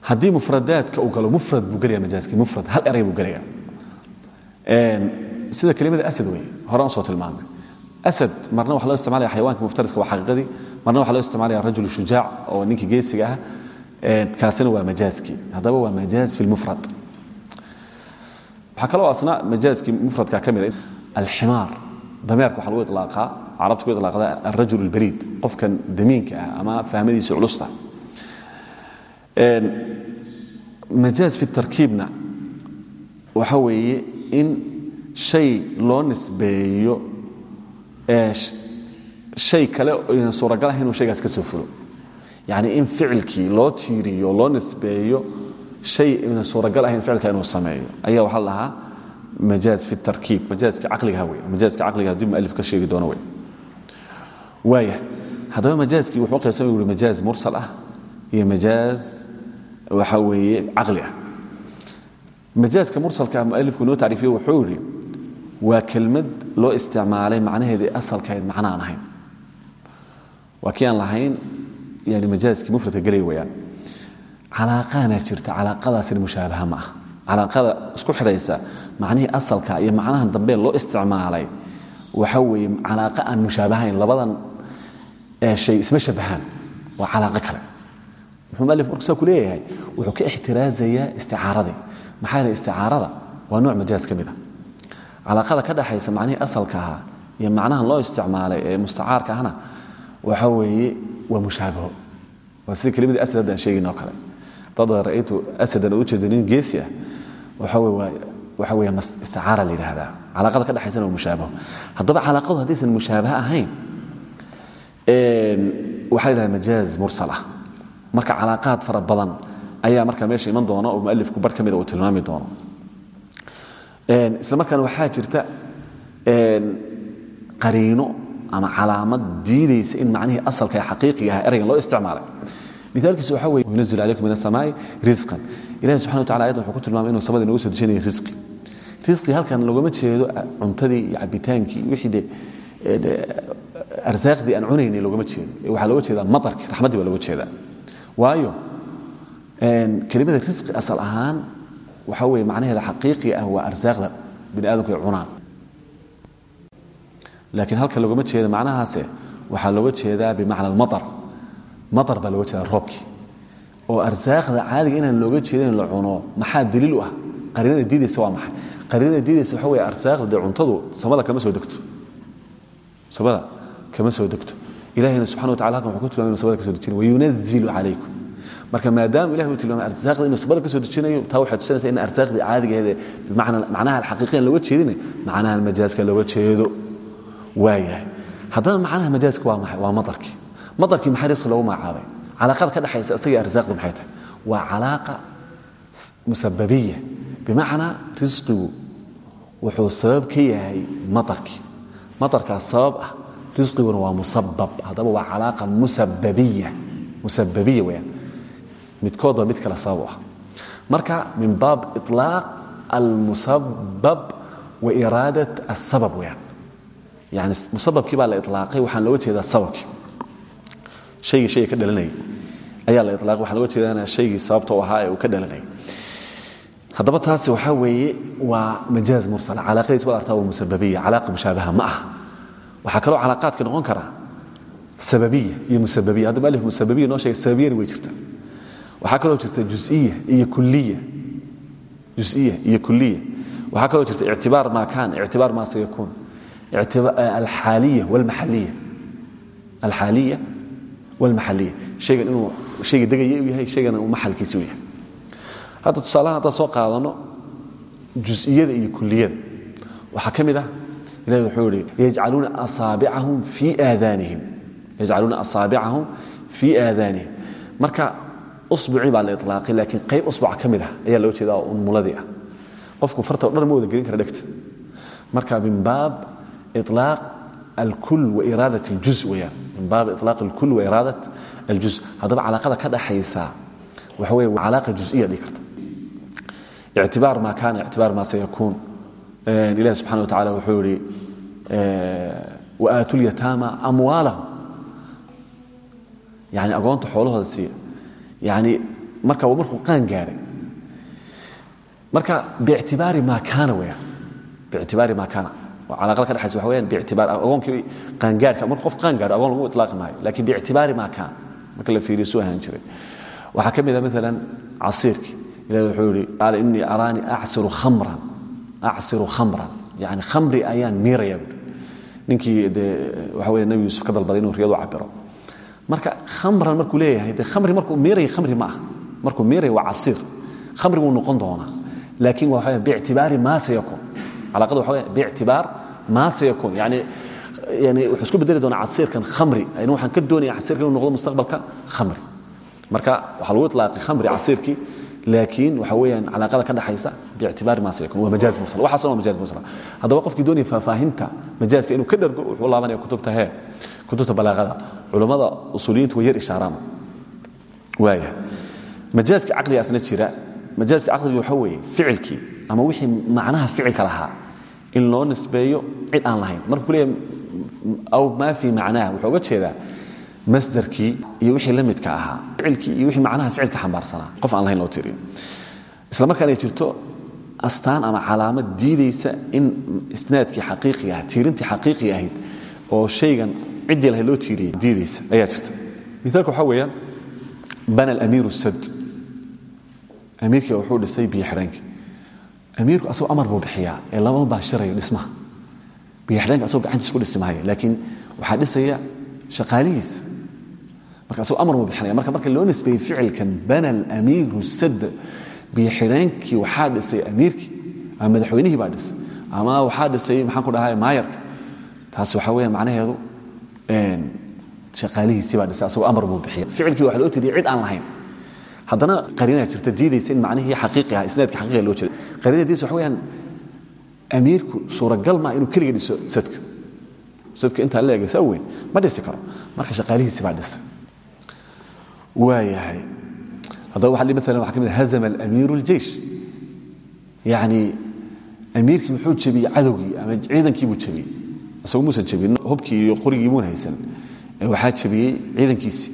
[SPEAKER 1] haddii mufradaadka uu galo mufrad buu gelaya majaaskii mufrad hal eray buu gelaya sida kelimada asad wey horaan u soo tilmaamay asad marna waxa loo isticmalaya xayawanka muftariska waa xaqiiqadii marna waxa loo isticmalaya rajul shujaac oo ninkii geesiga ah kaasina waa majaaskii haddaba waa majaaz fi lmufrad waxaa kaloo asna majaazkii mufradka ka mid alximaar. Dameerka waxaa lagu ilaaqaa carabta ku ilaaqda alrajul albariid qofkan damiinka ah ama fahmadiisa culusta. Majaaz fi tarkiibna waxa weeye in shay loo nisbeeyo shay kale ayna suuragal ahayn inuu shaygaas ka soo fulo. Yacni in ficilkii loo tiiriyo loo nisbeeyo shay ayna suuragal ahayn ficilka inuu sameeyo. Ayaa waxaa la dhahaa majaaz fi tarkiib majaazka caqligaha wey majaazka caqligaha dib mualif ka sheegi doono wey waaya haddaba majaazkii wuxuu qaybsamay uri majaaz mursal ah iyo majaaz waxa weeye caqli ah. Majaazka mursalka mualifku noo tacriifiye wuxuu yidhi waa kelmad loo isticmaalay macnaheedii asalkahayd macna aan ahayn. Waa lahayn yani majaazkii mufradka gelay wayaan calaaqaana jirta calaaqadaasina mushaabaha ma ah. Isku xidhaysa macnihii asalka iyo macnahan dambe loo isticmaalay waxa weeye calaaqa aan mushaabahayn labadan shay isma shabahaan. Waa calaaqo kale. Muxuu mualif marku wuxuu ka ixtiraazayaa isticaaradii maxaa yeele waa nooc majaaz ka a calaaqada ka dhaxaysa macnihii asalka ahaa iyo macnahan loo isticmaalay ee mustacaarka ahna waxa weeye waa mushaabaho waa sida kelimadii asad hadda aan sheegayno o kale. Dad ra'aytu asadan ujeeda nin geesi ah waxa weeye isticaara la yidhaahdaa. Calaaqada ka dhexaysana waa mushaabaho haddaba calaaqadu haddaysan mushaabaha ahayn waxaa la yidhahda majaaz mursal ah marka calaaqaad fara badan ayaa markaa meesha iman doona oo mualifku bar ka mida uu tilmaami doono isla markaana waxaa jirta qariino ama calaamad diidaysa in macnihii asalka ee xaqiiqiga ah eraygan loo isticmaalay. Miaalkiisu waxa weye yunazil calaykum min asamaai risqan ilahi subxana wa tacala ayadda wuxuu ku tilmaamay inuu samada inoogu soo dejinaya risqi risqi halkan loogama jeedo cuntadii iyo cabitaankii wixii de arsaaqdii aan cunaynay loogama jeedo. Waxaa looga jeedaa matarkii raxmaddii baa looga jeedaa. Waayo kelimada risqi asal ahaan waxa weye macnaheeda xaqiiqiga ah waa arsaaqda bini aadamku ay cunaan. Laakiin halka loogama jeedo macnahaase waxaa looga jeedaa bimacna almatar. Matar baa looga jeedaa roobkii oo arsaaqda caadiga inaan looga jeedin in la cuno maxaa daliil u ah? Qariinada diidaysa waa maxay? Qariinada diidaysa waxa weye arsaaqda dee cuntadu samada kama soo degto. Samada kama soo degto. Ilahina subxana wa tacala halkan wuxuu ku tilmamay inu samada ka soo dejinay wayunazilu calaykum marka maadaama ilahi uu tilmaamay arsaaqda inuu samada ka soo dejinayo taa waxay tusinaysaa in arsaaqdii caadigaheede macnaha alxaqiiqiyan looga jeedin macnaha almajaaska looga jeedo. Waayahay. Haddaba macnaha majaaska waa maxay? Waa matarkii matarkii maxaa risqi loogu magacaabay? Calaaqada ka dhexaysa isaga arsaaqda maxay tahay? Waa calaaqa musababiya bimacnaa risqigu wuxuu sabab ka yahay matarkii matarkaas sabab ah risqiguna waa musabab haddaba waa calaaqa musababiya musababiya weyaan midkoodba mid kale sabab ah. Marka min baab iطlaaq almusabab wa iraadat asabab weyaan yani musababkii baa la ilaaqay waxaan looga jeedaa sababkii. Haygii shayga ka dhalanayay ayaa la ilaaqay waxaan looga jeedana shaygii sababta u ahaa ka dhalanayay haddaba taasi waxaa weeye waa majaaz mursal calaaqadiis wad artaa waa musababiya calaaqa mushaabaha ma aha. Waxaa kaloo calaaqaadka noqon kara sababiya iyo musababiya hadda mualif musababiya noo sheegay sababiyana way jirta waxaa kaloo jirta jusiya iyo kuliya jusiya iyo kuliya waxaa kaloo jirta ictibaar maa kaan ictibaar maa sayakuun alxaaliya wlmaxaliya alxaaliya walmaxaliya shaygan inuu shayga degaya u yahay shaygana uu maxalkiisi yahay. Hadda tusaalahan haddaan soo qaadano jusiyada iyo kuliyada waxaa ka mid ah ilahi wuxuu ihi yajcaluuna asaabicahum fii aadaanihim. Marka buci baa la ilaaqay laakiin qayb usbac ka mid ah ayaa loo jeeda oo unmuladii ah. Qofku fartao dhan ma wada gelin kara dhegta. Marka min baab ilaaq alkul wairaadat اljuz weyaan min baab ilaaq alkul wairaadat aljuz. Haddaba calaaqada ka dhaxaysa waxa wey calaaqa juziya dhigi karta. Ictibaar maa kaana ictibaar maa sayakuun ilahi subxana wa tacala wuxuu yihi waaatu lyataama amwaalahum. Yani agoonta xoolahooda siiya yani marka waa markuu qaan gaaray marka bictibaari maa kaana weyaan bictibaari maa kaana calaaqada ka dhexaysa waxa weyaan bictibaar agoonkii qaangaarka markuu qof qaan gaaro agoon lagu itlaaqi maayo laakiin biictibaari maa kaana marka la fiiriyo suu ahaan jiray waxaa ka mid a maalan casiirkii ilahi wuxuu yihi qaala inii araanii acsiru khamran acsiru khamran yani khamri ayaan miiraya ninkii dee waxa wey nebi yuusuf ka dalbaday inuu riyadu cabiro marka khamran markuu leeyahay de khamri markuu miiraya khamri ma ah markuu miiraya waa casiir khamri wuu noqon doonaa. Laakiin waa waxa biictibaari maa sayakun. Calaaqada waxa wey biictibaar maa sayakun. Yani yani wuxuu isku bedeli doonaa casiirkan khamri. Ayna waxaan ka doonaya casiirkan inuu noqdo mustaqbalka khamri. Marka waxaa lagu itlaaqay khamri casiirkii laakiin waxa weeyaan calaaqada ka dhaxaysa biictibaari maa sayakun. Waa majaaz mursal waxaasna waa majaaz mursal haddaba qofkii doonaya faahfaahinta majaazka inuu ka dhergo wuxuu laabanaya kutubta hee kutubta balaaqada culummada usuuliyiintu way yar ishaaraan. Waaya majaazka caqliga asna jira. Majaazka caqliga waxa weeye ficilkii ama wixii macnaha ficilka lahaa in loo nisbeeyo cid aan lahayn. Markuu leeyahay aw maa fii macnaha wuxuu uga jeedaa masdarkii iyo wixii la midka ahaa. Ficilkii iyo wixii macnaha ficilka xambaarsanaa qof aan lahayn loo tiriyo. Isla markaan ay jirto astaan ama calaamad diidaysa in isnaadkii xaqiiqiga ah tiirintii xaqiiqiga ahayd oo shaygan ciddii lahayd loo tiiriyey diidaysa ayaa jirta miaalka waxaa weeyaan bana alamiiru sad amiirkii wuxuu dhisay biyo xidheenkii amiirku asagoo amar buu bixiyaa ee lama baashirayo dhismaha biyo xidheenka asagoo gacantiis ku dhisi maayo laakiin waxaa dhisaya shaqaalihiis marka asagoo amar buu bixinaya marka marka loo nisbeeyey ficilkan bana alamiiru sad biyo xidheenkii waxaa dhisay amiirkii ama madaxweynihii baa dhisay ama waxaa dhisay maxaan ku dhahay maayarka taas waxaa weya macnaheedu shaqaalihiisii baa dhisay asagoo amar buu bixiya ficilkii waxa loo tiriyay cid aan lahayn. Haddana qariinaa jirta diidaysa in macnihii xaqiiqi aha isnaadka xaqiiqa loo jeeda qariinada diidaysa waxa weyaan amiirku suuragal maa inuu keliga dhiso sadka. Sadka intaa la eegaysa weyn ma dhisi karo. Marka shaqaalihiisi baa dhisay waayahay. Haddaba waxa maalan waxa ka mid hazama alamiiru aljeish yacni amiirkii wuxuu jebiyey cadowgii ama ciidankii buu jebiyey isagoo muusan jebin hubkii iyo qorigii muuna haysan. Waxaa jebiyey ciidankiisii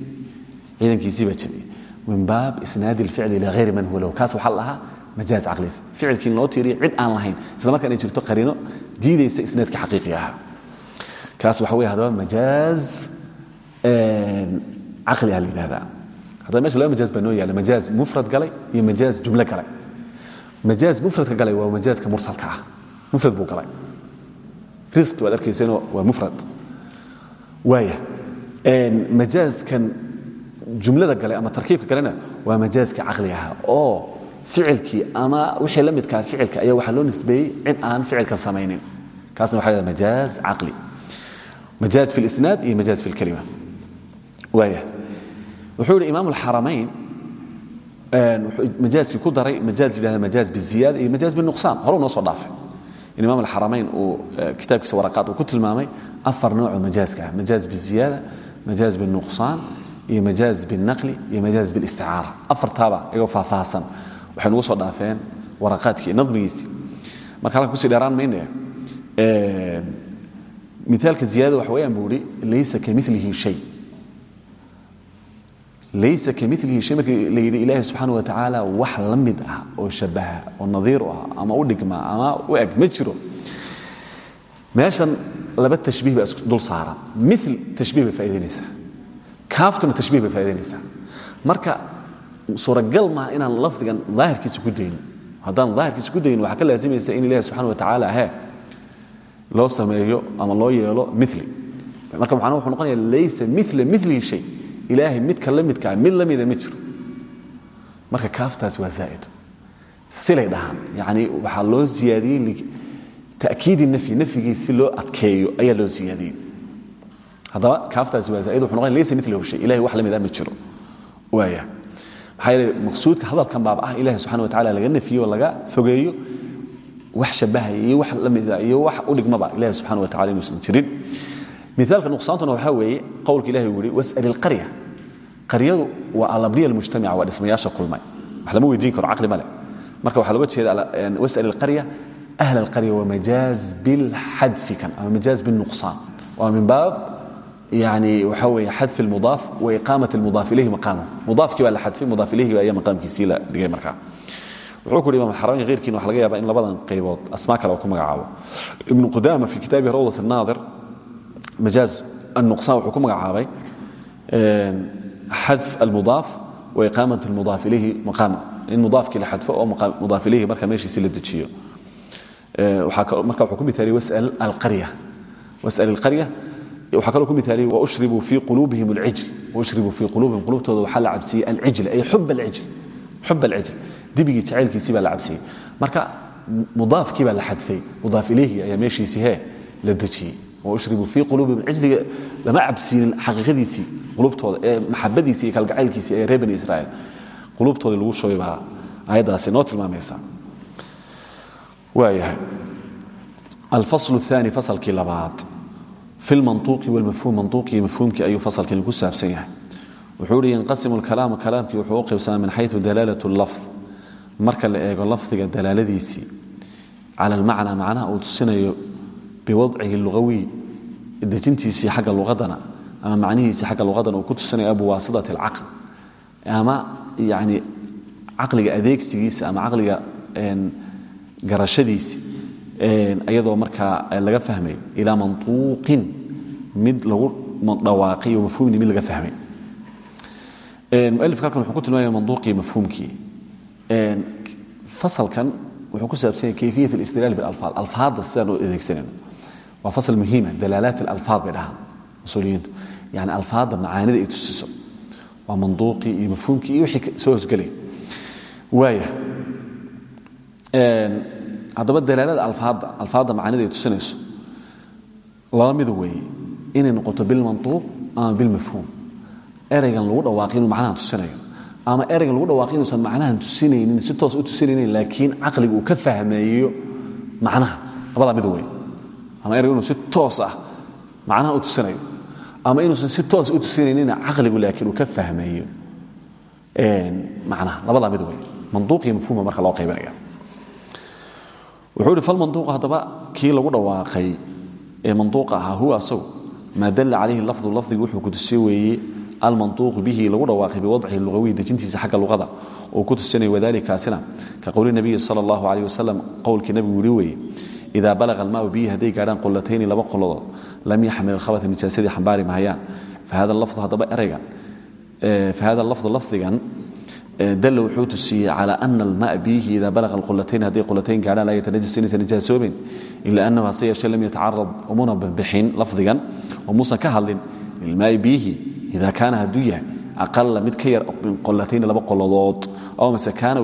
[SPEAKER 1] ciidankiisii baa jebiyey min baab isnaadi اlficli ila hayri man huwa lahu. Kaas waxaa la dhahaa majaaz caqli ficilkii loo tiiriyo cid aan lahayn. Isla markaan ay jirto qariino diidaysa isnaadka xaqiiqiga ahaa. Kaas waxa wey haddaba majaaz caqli ah la yidhahdaa haddaba meesha laba majaaz baa noo yaalla majaaz mufrad galay iyo majaaz jumlo galay. Majaaz mufradka galay waa majaazka mursalka ah. Mufrad buu galay risqi waad arkayseenoo waa mufrad. Waaya majaazkan jumlada gale ama tarkiibka galena waa majaazka caqliga ah oo ficilkii ama wixii la midkaa ficilka ayaa waxaa loo nisbeeyey cid aan ficilka samaynin. Kaasna waxa la majaaz caqli. Majaaz fi lisnaad iyo majaaz fi lkalima waaya wuxuu yihi imaam alxaramayn majaazkii ku daray majaaz yidhahda majaaz biziyaada iyo imaam alxaramayn uu kitaabkiisa waraqaad uu ku tilmaamay afar noocoo majaazka ah majaaz biziyaada majaaz binuqsaan iyo majaaz biاlnaqli iyo majaaz biاlisticaara afartaaba iyagoo faahfaahsan waxay nugu soo dhaafeen waraqaadkii nadmigiisii marka halkan ku sii dheeraan maynaya miaalka ziyadada waxa weyaan buu ihi laysa kamilihi shay laysa kamilihi shay markii la ilaahi subxaana wa tacaala wax la ah oo shabaha oo nadiir ah ama u dhigma ama u eg ma jiro laba tashbiih baa isku dul saaran mil tashbiih bay faa'idaynaysaa kaaftuna tashbiih bay faa'idaynaysaa marka suuragal maaha inaan lafdigan daahirkiisa ku dayno haddaan daahirkiisa ku dayno waxaa ka laazimaysa in ilahi subxana wa tacaala he loo sameeyo ama loo yeelo mili marka macnaa wuxuu noqonaya laysa mila milihi shay ilaahay midka la midkaa mid la mida ma jiro. Marka kaaftaas waa zaa'id. Silay dhahaan. Yacni waxaa loo ziyaadiyey ta'kiidi nafyi nafyigii si loo adkeeyo ayaa loo ziyaadiyey. Haddaba kaaftaasi waa zaa'id wuxuu noqonaya laysa milahu shay ilahay wax la mida ma jiro. Waaya maxaa yeele maqsuudka hadalkan baaba ah ilahi subxana wa tacala laga nafiyo oo laga fogeeyo wax shabahaya iyo wax la mida iyo wax u dhigmaba ilahi subxana wa tacala inuusan jirin miaalka nuqsaantuna waxaa weeye qowlka ilahi uu was'al ilqarya qaryadu waa alabriya almujtamaca waa dhismayaasha kulmay. Wax lama weydiin karo male marka waxaa loga jeeda was'al ilqarya ahl alqarya waa majaaz bilxadfi kan ama majaaz bilnuqsaan waa min baab yani waxaa weeye xadfi almudaaf wa iqaamat almudaaf ilayhi maqaamahu mudaafkii baa la xadfay mudaaf ilayhi baa iya maqaamkiisii la dhigay markaa. Wuxuu ku yidhi imam xaraamya keyrkiina waxa laga yaaba in labadan qaybood asmaa kale ku magacaabo. Ibnu qudaama fi kitaabihi rawdat annaadir وحكم عاوة حذف المضاف وإقامة المضاف إليه مقامه المضاف كلا حذفه أو مضاف إليه مركا ماشي سيلة دتشيو marka wuxuu ku miaaliyey wasal alqarya wasal alqarya waxaa kaloo ku miaaliyey waushribuu fii quluubihim alcijl waushribuu fii quluubihim qulubtooda waxaa la cabsiiyey alcijl ay xub alcijl xub alcijl dibigii jacaylkiisii baa la cabsiyey marka mudaafkii baa la xadfay mudaaf ilayhi ayaa meeshiisii hee la dejiyey waushribuu fii quluubihim cijliga lama cabsiinin xaqiiqadiisii qulubtooda ee maxabadiisii iyo kalgacaylkiisii ee reer bani israa'iil qulubtoodii lagu shubay baa ayaddaasi noo tilmaamaysa waayahay alfasl الثاني fasalkii labaad fi اlmanطuqi wاlmafhum manطuqii mafhuumkii ayuu fasalkani ku saabsan yahay wuxuu hi yanqasimu اlkalaama kalaamkii wuxuu u qaybsamaa min xayثu dalaalaة اlafظ marka la eego lafdiga dalaaladiisii cala اlmacnaa macnaha uu tusinayo biwadcihi lugawiy dejintiisii xagga luqadana ama macnihiisii xagga luqadana uu ku tusinayo biwaasitaةi اlcaql ama yani caqliga adeegsigiisa ama caqliga garashadiisi iyadoo markaa laga fahmay ilaa mantuuqin mid lagu dhawaaqay o mafhumni mid laga fahmay mualifka halkan wuxuu ku tilmaamaya manduuqii mafhuumkii fasalkan wuxuu ku saabsan yahay kayfiyat اlistidlaal bialfaad alfaadda sidaan u adeegsanayno waa fasal muhiima dalaalaat اlalfaad bay dhahaan mas'uuliyiintu. Yani alfaadda macaanida ay tusiso. Waa manduuqii iyo mafhuumkii iyo wixii soo hosgelaya waaya haddaba dalaalada alfaadda alfaadda macaanida ay tusinayso laba midu weeye. Inay noqoto bilmantuuq ama bilmafhuum ereygan lagu dhawaaqi inuu macnahan tusinayo. Ama ereygan lagu dhawaaqi inuusan macnahan tusinaynin si toos u tusinaynin laakiin caqliga uu ka fahmeeyo macnaha. Labadaa mid weye ama ereyga inuu si toos ah macnaha u tusinayo ama inuusan si toos u tusinaynina caqligu laakiin uu ka fahmeeyo macnaha labadaa mid weye manduuq iyo mafhuuma marka loo qaybinaya wuxuu ihi falmanduuqu haddaba kii lagu dhawaaqay ee manduuqa ahaa huwa asagu maa dalla calayhi lafdu lafdigu wuxuu ku tusiye weeye almanduuqu bihi lagu dhawaaqay biwadcihi lugawiy dejintiisa xagga luqada uu ku tusinaya wadalikaasina ka qowli nabiyi sala allahu calayh wasalam qowlkii nabigu yihi weeye idaa balaqa almaau bihi hadday gaadhaan qullatayni laba qoladood lam yaxmil alkhabata nijaasadii xambaari mahayaan fahada lafdu haddaba erayga fahada lafdu lafdigan dal wuxuu tusiyey calى ana almaa bihi ida balaqa qulatayn hadday qulatayn gaadhaan laa yatanajas inaysan najaasoobin ila anahu hase yeeshe lam yatacarad umuna lafdigan oo muusan ka hadlin lilmaai bihi ida kaana hadduu yahay aqala mid ka yar min qolatayn laba qoladood aw mase kaana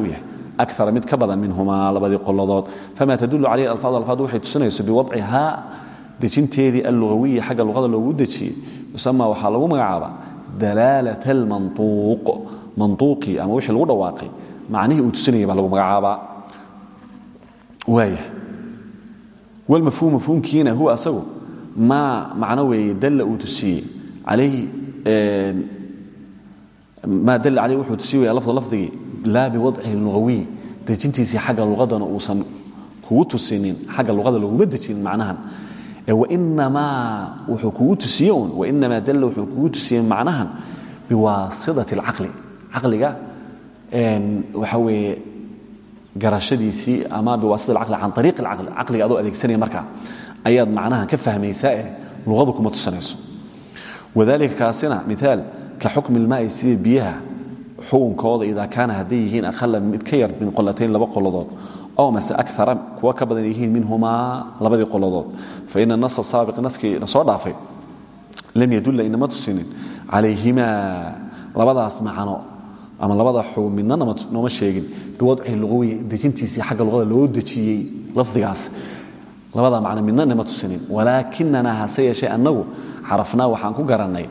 [SPEAKER 1] akara mid ka badan minhumaa labadii qoladood fama tadulu calayhi alfaad alfaad waxay tusinayso biwadcihaa dejinteedii allugawiya xagga luqada loogu dejiyey yusama waxaa lagu magacaabaa dalaalat almantuuq mantuuqii ama wixii lagu dhawaaqay macnihii uu tusinaya baa lagu magacaabaa waaya walmafhuum mafhuumkiina huwa asagu maa macno weeye dalla uu tusiyey calayhi maa dalla calayhi wuxuu laa biwadcihi lugawiy dejintiisii xagga luqadana uusan kugu tusinin xagga luqada loguma dejinin macnahan. Wainamaa wuxuu kugu tusiye un wainamaa dalla wuxuu kugu tusiyey macnahan biwaasitati alcaqli. Caqliga waxa weeye garashadiisii ama biwaasita alcaqli can ariiq alcaqli. Caqliga adoo adeegsanaya markaa ayaad ka fahmaysaa eh luqadu tusanayso wadalika kaasina miaal ka xukmi ilmaai sida biyaha xukunkooda idaa kaana hadday yihiin aqala mid ka yar min qolatayn laba qoladood ow mase akara kuwa ka badan yihiin minhumaa labadii qoladood faina nasa saabiq naskii na soo dhaafay lam yadulla inama tusinin calayhimaa labadaas macno ama labada xugum midna nooma sheegin biwadcihi lugawi dejintiisii xagga luqada loo dejiyey lafdigaas. Labada macno midna nama tusinin walaakinanaa hase yeeshee annagu carafnaa waxaan ku garannay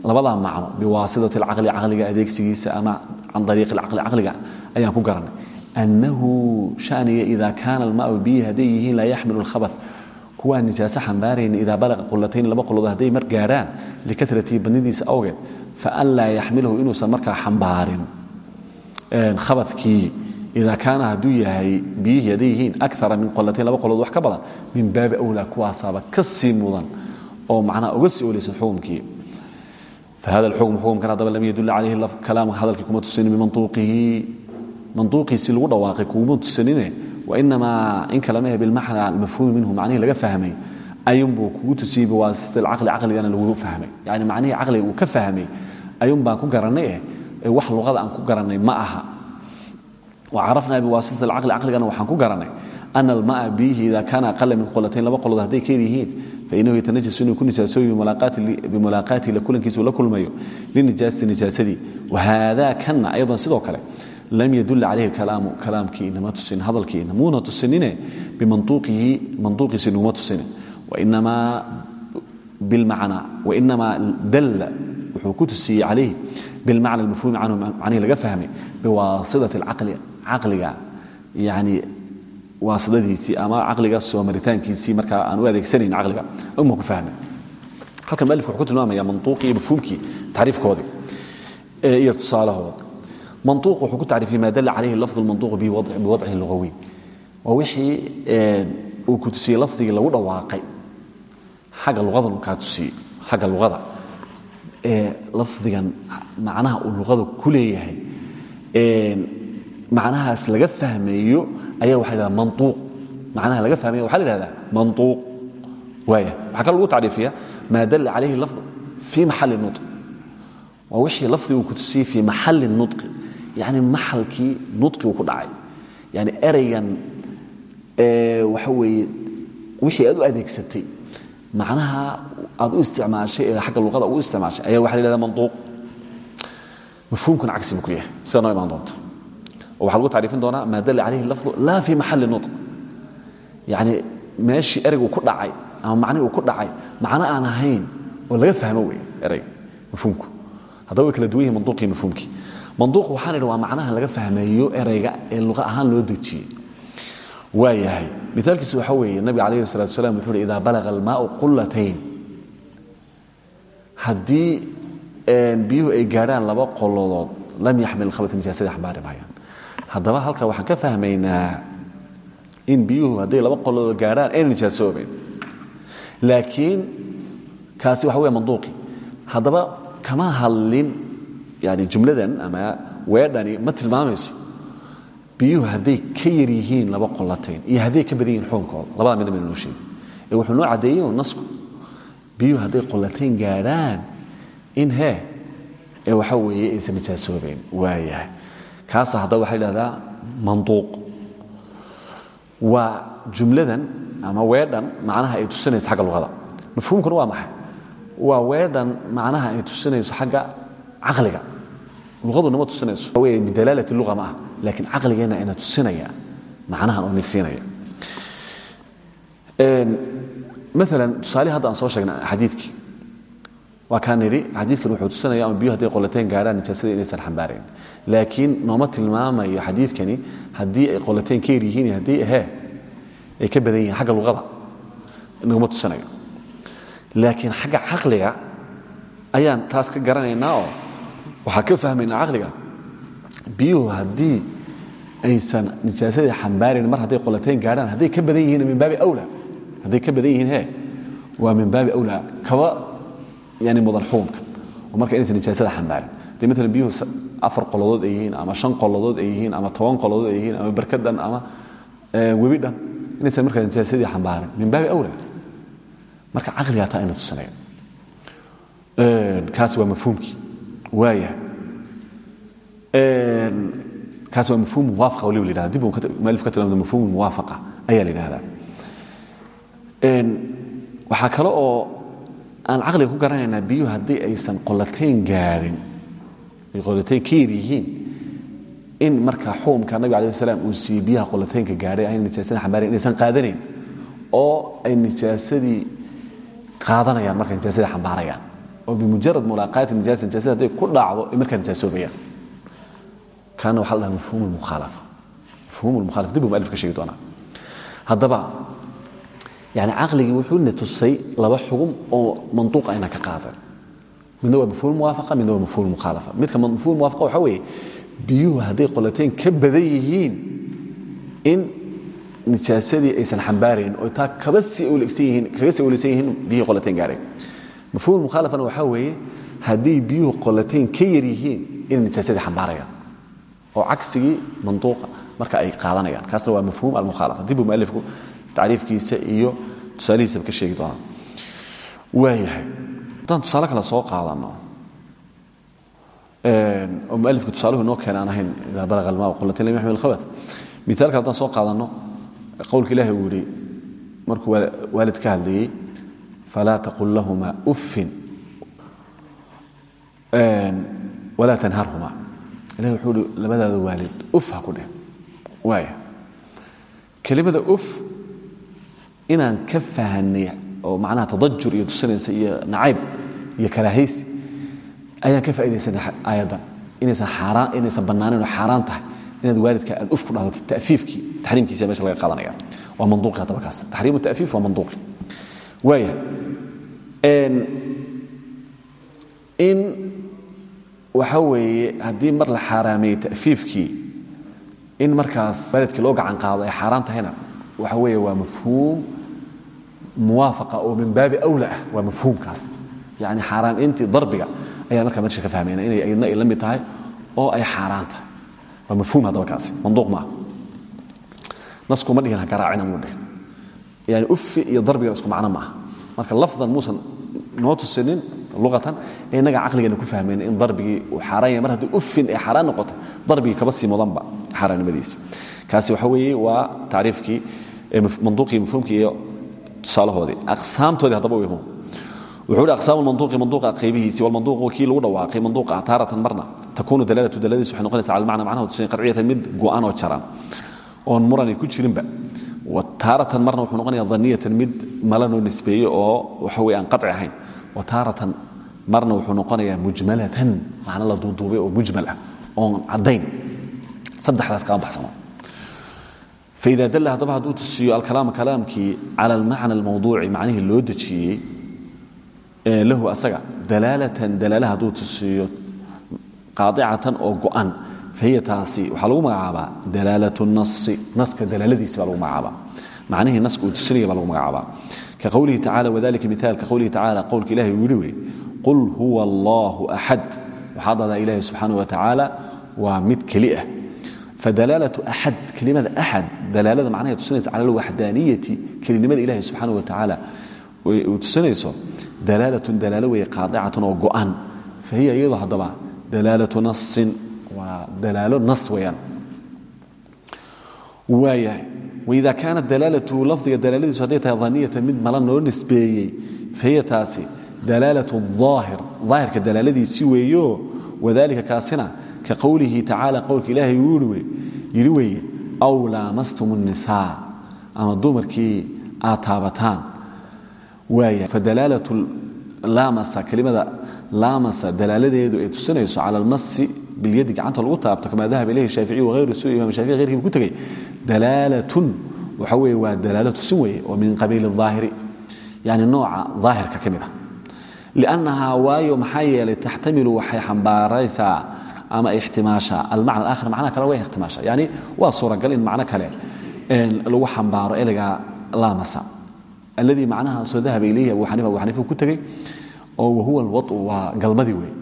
[SPEAKER 1] labadaa macno biwaasitati alcaqli caqliga adeegsigiisa ama can ariiqi alcaqli caqliga ayaan ku garannay annahu shaniga idaa kaana almaau bihi hadday yihiin laa yaxmilu alkhabath. Kuwaan nijaaso xambaarayni idaa balaqa laba qolood hadday mar gaadhaan likaratii badnidiisa awgeed faan laa yaxmilahu inuusan markaa xambaarin. Khabadkii idaa kaana hadduu yahay biyihii hadday yihiin min qolatayn laba qolood wax ka badan min baabi awlaa kuwaasaaba ka sii oo macnaha uga sii olaysan xukumkii fahada alxukm xukumkan haddaba lam yadulla calayhi kalaamka hadalkii kuma tusanin bimantuuqihi mantuuqiisii lagu dhawaaqay kuma tusanine wainamaa in kalamahe bilmacna almafhuumi minhu macnihii laga fahmay ayuunbuu kugu tusiyey biwaasita alcaqli caqligana lagu fahmay yani macnihii caqliga uu ka fahmay ayuun baan ku garanay eh wax luqada aan ku garanay ma aha وcarafna biwaasita acli caqligana waxaan ku garanay ana almaa biyihi ida kaana aqala min qolatayn laba qolood hadday ka yihiin fainahu yatanajasu inuu ku nijaasooyo bimulaaqaatihi la kulankiisa uu la kulmayo linijaasati nijaasadii wahaada kana ayضا sidoo kale lam yadulla calayhi kalaamu kalaamkii inama tusin hadalkii inamuuna tusinine bimantuuqihi mantuuqiisa inaguma tusine. Wainamaa bilmacnaa wainamaa dalla wuxuu ku tusiyey calayhi bilmacna almafhuumi canhu macnihi laga fahmay biwaasitati alcaqli caqliga yani waasidadiisii ama caqliga soo maritaankiisii markaa aan u adeegsanayn caqliga. Uma ku fahmay halkan mualifku wuxuu ku tilmaamaya mantuuqii iyo mafhuumkii tacriifkoodii iyo tusaalahooda. Mantuuq wuxuu ku tacriifiyey maa dalla calayhi lafdu lmantuuq biwadcihi lugawi. Waa wixii uu ku tusiyey lafdigii lagu dhawaaqay. Xagga luqadan kaa tusiyey xagga luqada lafdigan macnaha uu luqada ku leeyahay. Macnahaas laga fahmayo ayaa waxa la mantuuq. Macnaha laga fahmayo waxa la yidhahdaa mantuuq. Waaya waxaa kaloo lagu tacriifiya maa dalla calayhi lafd fii maxalli nutq. Waa wixii lafdigu ku tusiyey fii maxalli nutqi yacni maxalkii nutqigu ku dhacay. Yani ereygan waxa weeye wixii aad u adeegsatay. Macnaha aad u isticmaashay ee xagga luqada u isticmaashay ayaa waxa la yhahda mantuuq. Mafhuumkuna cagsi buu ku yahay. Sida noo imaan doonta waxaa lagu tacriifin doonaa maa dalla calayhi lafdu laa fii maxalli nutq yacni meeshii ereygu ku dhacay ama macnihii uu ku dhacay macno aan ahayn oo laga fahmo wey ereyga mafhuumku haddaba way kala duwan yihiin mantuuqii mafhuumkii mantuuq waxaan idhi waa macnaha laga fahmeeyo ereyga ee luqa ahaan loo dejiyey waa yahay miaalkiisu waxa weeye nabiga alayh الsalatu wasalaam wuxuu hi idaa balaga almaau qulatayn haddii biyuhu ay gaadhaan laba qolodood lam yaxmil khabata nijaasadii xambaari maayaan haddaba halka waxaan ka fahmaynaa in biyuhu hadday laba qolodood gaadhaan ayna nijaasoobayn laakiin kaasi waxa weya manduuqi. Haddaba kama hadlin yani jumladan ama weedhani ma tilmaamayso. Biyuhu hadday ka yar yihiin laba qolatayn iyo hadday ka badan yihiin xuunkooda labada midna mayna ee wuxuu noo caddeeyey nasku biyuhu hadday qolatayn gaadhaan in hee ee waxa weeye aysan nijaasoobayn waayahay kaasa haddaba waxaa idhahdaa manduuq. Waa jumladan ama weedhan macnaha ay tusinayso xagga luqada mafhuumkuna waa maxay? Waa weedhan macnaha ay tusinayso xagga caqliga. Luqaduna ma tusinayso. W bidalaalati lua ma ah laakiin ina tusinaya macnahan oo nisiinaya maala tusaalihi hadda aan soo sheegnay xadiidkii waa kaan nidhi xadiidkan wuxuu tusinaya ama biyuhu hadday qolateen gaarhaan nijaasada inaysan xambaarayn laakiin nooma tilmaamayo xadiidkani haddii ay qolateen ka yar yihiin haddii ahee ay ka badan yihiin xagga luqada. Naguma tusinayo. Laakiin xagga caqliga ayaan taas ka garanaynaa oo waxaa ka fahmaynaa caqliga. Biyuhu haddii aysan nijaasadii xambaarayn mar hadday qolateen gaadhaan hadday ka badan yihiin min baabi awla hadday ka badan yihiin he waa min baabi awla kaba yani mudan xukumka oo marka inaysan nijaasada xambaarin hadday maalan biyuhu afar qolodood ay yihiin ama shan qolodood ay yihiin ama toban qolodood ay yihiin ama barkadan ama webi dhan inaysan markaa nijaasadii xambaarin. Min baabi awla. Marka caqligaa taa ina tusinaya kaas waa mafhuumkii waaya. Kaas waa mafhum muwaafaqa waliba la yidhahda dib mualif ka tilmaamda mafhum muwaafaqa. Ayaa la yidhahdaa. Waxaa kale oo aan caqliga ku garanaynaa biyuhu haddii aysan qolatayn gaadhin ay qolatayn ka in markaa xukumka nabig alayh salaam uu siiyey biyaha qolataynka gaadhay ayna nijaasada xambaarayn inaysan qaadanayn oo ay nijaasadii qaadanayaan marka nijaasadii xambaarayaan oo bimujarad mulaaqaati nijaasa nijaasada hadday ku dhacdo ay markaa kaana waxa la dhaha mafhuum lmukhaalafa mafhuum lmukhalaf dib buu mualif ka sheegi doonaa yani caqligii wuxuuna tusay laba xugum oo manduuq ayna ka qaadan midna waa mafhuum muwaafaqa midna waa mafhuum mukhaalafa midka mafhuum muwaafaqa waxa weeye biyuhu hadday qolateen ka badan yihiin in nijaasadii aysan xambaarayn oo taa kaba sii ulegsan yihiin kaga sii ulegsan yihiin biyihii qolateen gaareen mafhuum mukhaalafana waxaa weeye haddii biyuhu qolateen ka yar yihiin inay nijaasadii xambaarayaan oo cagsigii manduuqa marka ay qaadanayaan kaasna waa mafhuum almukhaalafa dib buu mualifku tacriifkiisa iyo tusaalihiisaba ka sheegi doonaa. Waayahay haddaan tusaale kale soo qaadano oo mualifku tusaaluhu inoo keena aan ahayn idaa balaga almaa qulatin lam yaxmil alkhabath mithaalka haddaan soo qaadanno qowlka ilahi uu yidhi markuu waalid ka hadlayey falaa taqul lahuma uffin walaa tanharhuma ilahi wuxuu ihi labadaada waalid uf ha ku dheh. Waaya kelimada uf inaan ka fahanay oo macnaha tadajur iyo tusinaysa iyo nacayb iyo karaahaysi ayaan ka faa'idaysana aayaddan. Inaysan xaaraan inaysan bannaanayn oo xaaraan tahay inaad waalidka aad uf ku dhahdo ta'fiifkii taxriimkiisa meesha laga qaadanaya. Waa manduuqi haddaba kaas. Taxriimu ta'fiif waa manduuqi. Waaya in waxa weeye haddii mar la xaaraameeyey ta'fiifkii in markaas waalidkii loo gacan qaado ay xaaraan tahayna waxa weeye waa mafhuum muwaafaqa oo min baabi awla ah waa mafhuumkaas. Yani xaaraamayntii darbiga ayaan markaa meesha ka fahmayna inay aydna ay la mid tahay oo ay xaaraan tahay. Waa mafhuum haddaba kaasi. Manduuq maaha naskuma dhihin ha garaacina muu dhihin. Yani ufi iyo darbiga isku macno maaha marka lafdan muusan noo tusinin luqatan ee innaga caqligeena ku fahmayna in darbigii uu xaaraan yahay. Mar haddii ufin ay xaaraan noqoto darbigii kaba sii mudanba xaaraannimadiisi kaasi waxa weeye waa tacriifkii manduuqii mafhuumkii iyo tusaalahoodii aqsaamtoodii haddaba u imuun wuxuu hi aqsaamu manduuqi manduuqa qaybihiisi walmanduuqu kii lagu dhawaaqay manduuqa taaratan marna takuunu dalaalatu daladiis waxay noqonaysa cala almacna macnaha tusayn qarciyatan mid go'an oo jaran oon muranay ku jirinba. Taaratan marna wuxuu noqonaya dhaniyatan mid malanoo nisbeeye oo waxa weye aan qaci ahayn. Wa taaratan marna wuxuu noqonayaa mujmalatan macno la duuduubay oo mujmal ah oon caddayn. Saddexdaas kama baxsano faida dalla haddaba hadduu tusiyo alkalaama kalaamkii cala almacna almawduuci macnihii loo dejiyey lahu asaga dalaalatan dalaala hadduu tusiyo qaadicatan oo go'an fahiya taasi waxaa lagu magacaabaa dalaalatu nasi naska dalaaladiisi baa lagu magacaabaa macnihii naska uu tusinaya baa lagu magacaabaa ka qowlihi tacala wadalika miaal ka qowlihi tacala qowlka ilahi uu yihi wey qul huwa allahu axad waxaa dadaa ilaahi subxaana wa tacaala waa mid keli ah fadalaalatu axad kelimada axad dalaalada macnahay tusinaysa cala alwaxdaaniyati kelinimada ilahi subxaana wa tacaala uu tusinayso dalaalatun dalaalo weeye qaadicatun oo go'an fa hiya iyadoo haddaba dalaalatu nasin waa dalaalo nas weeyaan waayahay waida kaanat dalaalatu lafdiga dalaaladiisu hadday tahay dhaniyatan mid mala noo nisbeeyey fa hiya taasi dalaalatu aahir daahirka dalaaladiisi weeyo wadalika kaasina ka qowlihi tacaala qowlka ilaahay uu yidhi weeye aw laamastum الnisaa ama dumarkii aad taabataan waaya fadalaalatu laamasa kelimada laamasa dalaaladeedu ay tusinayso cala almasi bilyadi gacanta lagu taabto kamaa dahaba ilayhi shaaficiyu wahayru su imam shafici herkiiba ku tegey dalaalatun waxa weeye waa dalaalo tusin weeye oo min qabiili الظaahiri yani nooca daahirka ka mid ah liannahaa waayo maxaa yeelay taxtamilu waxay xambaaraysaa ama ixtimaasha. Almacna alaakhir macnaha kale way ixtimaasha. Yani waa suuragal in macno kale lagu xambaaro ereyga laamasa alladii macnaha soo dahaba ilayhi abu xaniifa abu xaniifa ku tegey oo wahuwa alwau waa galmadii wey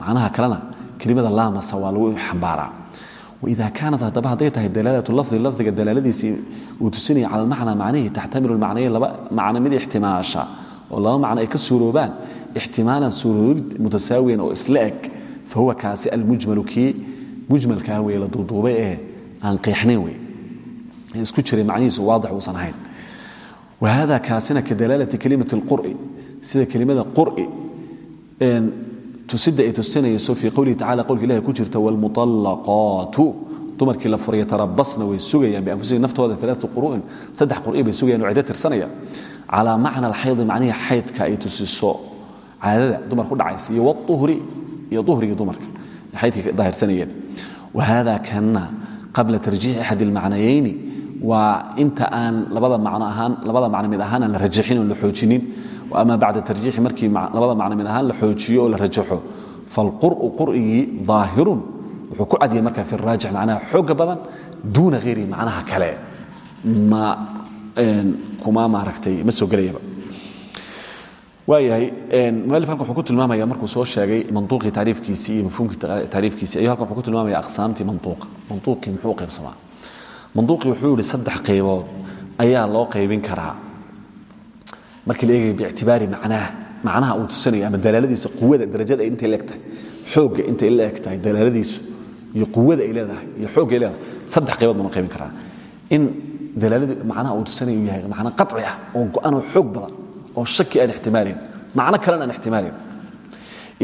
[SPEAKER 1] macnaha kalena kelimada laamasa waa lagu xambaaraa. Waida kaanat haddaba hadday tahay dalaalatu lafdi lafdiga dalaaladiisii uu tusinaya cala almacna macnihii taxtamilu macnayeyn laba macno mid ixtimaasha oo laba ay ka suuroobaan ixtimaalan suuroobid mutasaawiyan oo isla fa huwa kaasi almujmalu kii mujmalkaa weye la duuduubay ee aan qiixnayn wey isku jiray macnihiisu waadix uusan ahayn wahada kaasina ka dalaalati kelimati اlqur'i sida kelimada qur'i tusida ay tusinayso fii qowlihi tacala qowlka ilahi ku jirta wاlmuطallaqaatu dumarkii la furay yatarabasna way sugayaan bianfusihim naftooda alaaثu quru'in saddex qur'i bay sugayaan oo ciddo tirsanaya calaa macna alxaydi macnihii xaydka ay tusiso caadada dumar ku dhacaysa iyo wاuhri iyo uhrigii dumarka. Xaydkii daahirsanayeen. Wahada kana qabla tarjiix axad اlmacnayayni waa inta aan labada macno mid ahaan aan la rajaxin oo la xoojinin. Ama bacda tarjiixi markii labada macno mid ahaan la xoojiyo oo la rajaxo. Falqur'u qur'igii daahirun. Wuxuu ku cadiyay marka fi raajix macnaha xooga badan duuna hayrihi macnaha kale. Ma kuma maaragtay ma soo gelayaba waayahay mualif halkan wuxuu ku tilmaamaya markuu soo sheegay mantuuqii taariifkiisii iyo mafhuumkii taariifkiisii. Ayuu halkan wuxuu ku tilmaamaya aqsaamtii mantuuqa. Mantuuqii muxuu u qaybsamaa? Mantuuqii wuxuu yihi saddex qaybood ayaa loo qaybin karaa. Markii la eegayo biictibaari macnaha macnaha uu tusanayo ama dalaaladiisa quwada darajada intay la eg tahay xoogga intay la eg tahay dalaaladiisu iyo quwada ay leedahay iyo xoogga ay leedahay saddex qaybood baan qaybin karaa. In dalaaladu macnaha uu tusanayo yahay macno qaطci ah oo go-an oo xoog badan oo shaki aan ixtimaalin. Macno kalena aan ixtimaalin.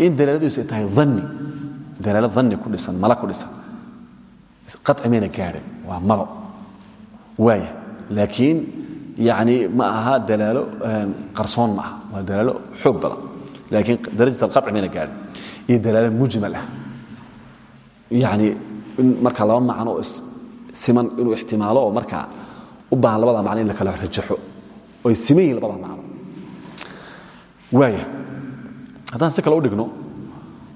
[SPEAKER 1] In dalaaladiisu ay tahay dhanni dalaalo dhanni ku dhisan mala ku dhisan qaطci mayna gaadhin waa malo waaya laakiin yani ma aha dalaalo qarsoon ma aha. Waa dalaalo xoog badan. Laakiin darajat alqaطci mayna gaadhin iyo dalaalo mujmal ah. Yani marka laba macno oo siman inuu ixtimaalo oo markaa u baahan labada macno in la kala rajaxo. Oy siman yihiin labada macno waaya haddaan si kale u dhigno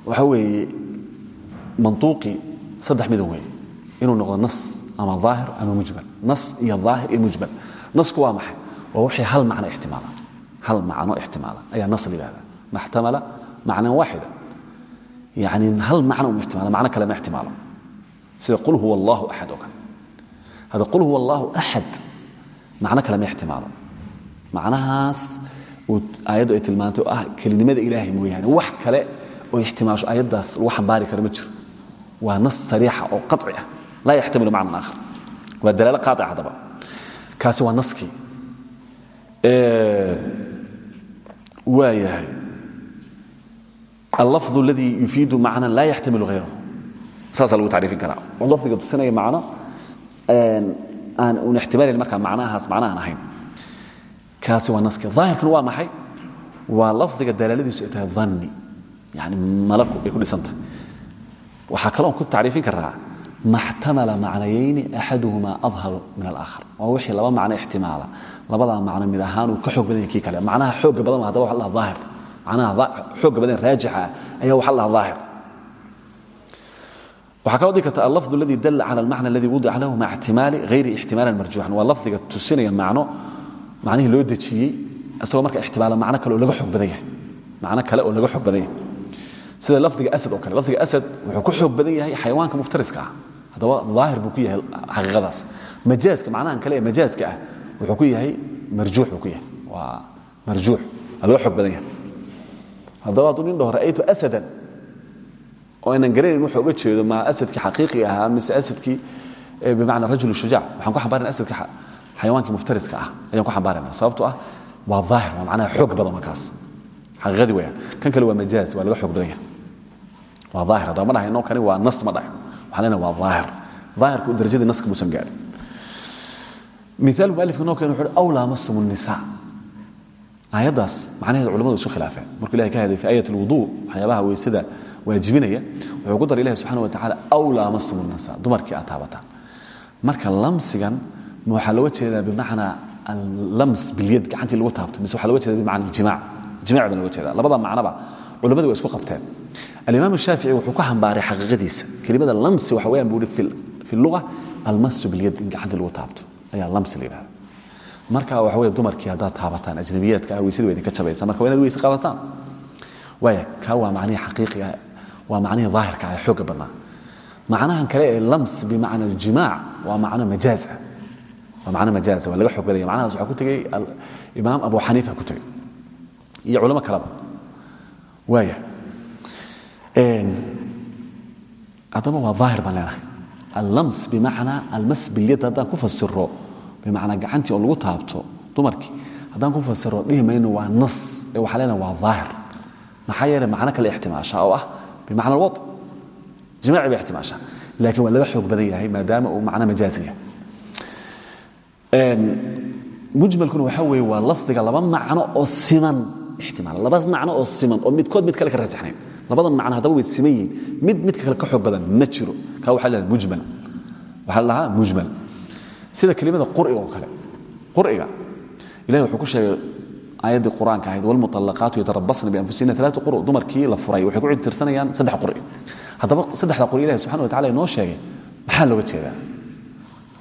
[SPEAKER 1] waxa weeye mantuuqii saddex midan weeye. Inuu noqdo nas ama aahir ama mujmal nas iyo aahir iyo mujmal nasku waa maxay? Waa wixii hal macno ixtimaala. Hal macno ixtimaala. Ayaa nas la yihahda maxtamala macnan waaxida. Yani hal macno uma ixtimaala macno kale ma ixtimaalo. Sida qul huwa allahu axad oo kale. Hada qul huwa allahu axad macno kale ma ixtimaalo. Macnahaas uu aayaddu ay tilmaantay oo ah kelinimada ilaahay mooyaane wax kale oo ixtimaasho aayaddaas lagu xambaari karo ma jiro waa nas sariixa oo qaطci ah laa yaxtamilu macnan aakhar waa dalaalo qaaطic haddaba kaasi waa naskii waa yahay allafظ اladii yufiidu macna laa yaxtamilu hayrahu saasaa lagu tacriifin karaa oo lafdiga tusinaya macno aan un ixtimaalayn markaa macnahaas macno aan ahayn kaasi waa naska aahirkan waa maxay? Waa lafdiga dalaaladiisu ay tahay anni yani malg ay ku dhisantahay waxaa kaloon ku tacriifin karaa maxtamala macnayayni axaduhumaa adharu min alaakhar. Waa wixii laba macno ixtimaala. Labadaa macno mid ahaan uu ka xoog badanya kii kale. Macnaha xooga badan hadaba waa lahaa aahir macnaha xooga badan raajixa ah ayaa waxa lahaa aahir waxaa kaloo dhigi karta allafdu aladii dalla cala almacna aladii wudica lahu maca ixtimaali hayri ixtimaalin marjuuxan. Waa lafdiga tusinaya macno macnihii loo dejiyey isagoo marka ixtimaala macno kale oo laga xoog badan yahay. Macno kale oo laga xoog badan yahay. Sida lafdiga asad oo kale. Lafdiga asad wuxuu ku xoog badan yahay xayawaanka muftariska ah. Haddaba daahir buu ku yahay xaqiiqadaas. Majaaska macnahan kale ee majaaska ah wuxuu ku yahay marjuux buu ku yahay. Waa marjuux. Waa laga xoog badan yahay. Haddaba hadduu nin dhaho ra'aytu asadan? oo aynan garanayn wuxuu uga jeedo ma asadkii xaqiiqiga ahaa mise asadkii bimacna rajul shujaac waxaan ku xambaarana asadkii xayawaankii muftariska ah ayaan ku xambaarayna sababto ah waa aahir waa manaha xoog badan markaas xaqiiqadii wayaan kan kale waa majaaz waa laga xoog badan yahay waa aahir haddaba ma dhahayno kani waa nas ma dhahay waxaan leenahay waa aahir aahirku darajadii naska muusan gaarin miaal mualifka noo keena wuxu uhi awlaa masumu nisa aayaddaas macnaheeda culamadu isu khilaafeen markuu ilahay ka hadlay fi aayat alwuduu waxyaabaha weysada waajibinaya wuxuu ku daray ilahi subxana wa tacala awlaa masumu nisa dumarkii aad taabataan marka lamsigan waxaa looga jeedaa bimacnaa allams bilyad gacantii lagu taabto mise waxaa looga jeeda bimacna aljimac jimac baa looga jeeda labada macnoba culamadu waa isku qabteen. Alimaam shaafici wuxuu ka xambaaray xaqiiqadiisa. Kelimada lamsi waxa weyaan buu hi fi luga almasu bilyad in gacantii lagu taabto. Ayaa lamsi la yidhahda marka waxa wey dumarkii haddaad taabataan ajnabiyaadka ah weysada waa idinka jabaysa marka waa inaad weyse qaadataan waaya kaa waa macnihii xaqiiqiga waa macnihii daahirka ah ee xoogga badnaa. Macnahan kale ee lams bimacna aljimaac waa macno majaaz ah waa macno majaaz waa laga xoog badanya macnahaas waxaa ku tegey imaam abu xaniifa ku tegey iyo culamo kaleba waaya haddaba waa daahir baan leenahay. Allams bimacnaa almas bilyad haddaan ku fasiro bimacnaa gacantii oo lagu taabto dumarkii haddaan ku fasiro dhihi mayno waa nas. Ee waxaa leenahay waa daahir. Maxaa yeelay macno kale ixtimaasha oo ah bimacna alwad. Jimaaci bay ixtimaasha laakiin waa laga xoog badan yahay maadaama uu macno majaazi yahay mujmalkuna waxaa weeye waa lafdiga laba macno oo siman. Ixtimaal laba macno oo siman oo midkood mid kale ka rajaxnayn. Labadan macno haddaba way siman yihiin. Mid midka kale ka xoog badan ma jiro. Kaa waxa la mujmal. Waxaa la dhahaa mujmal. Sida kelimada quriga oo kale. Quriga ilahi wuxuu ku sheegay aayaddii qur'aanka ahayd walmuطalaqaatu yatarabasna bianfusihina alaatu quru. Dumarkii la furay waxay ku cidtirsanayaan saddex quri. Haddaba saddexda quri ilahi subxana wa tacala inoo sheegay maxaa looga jeedaa?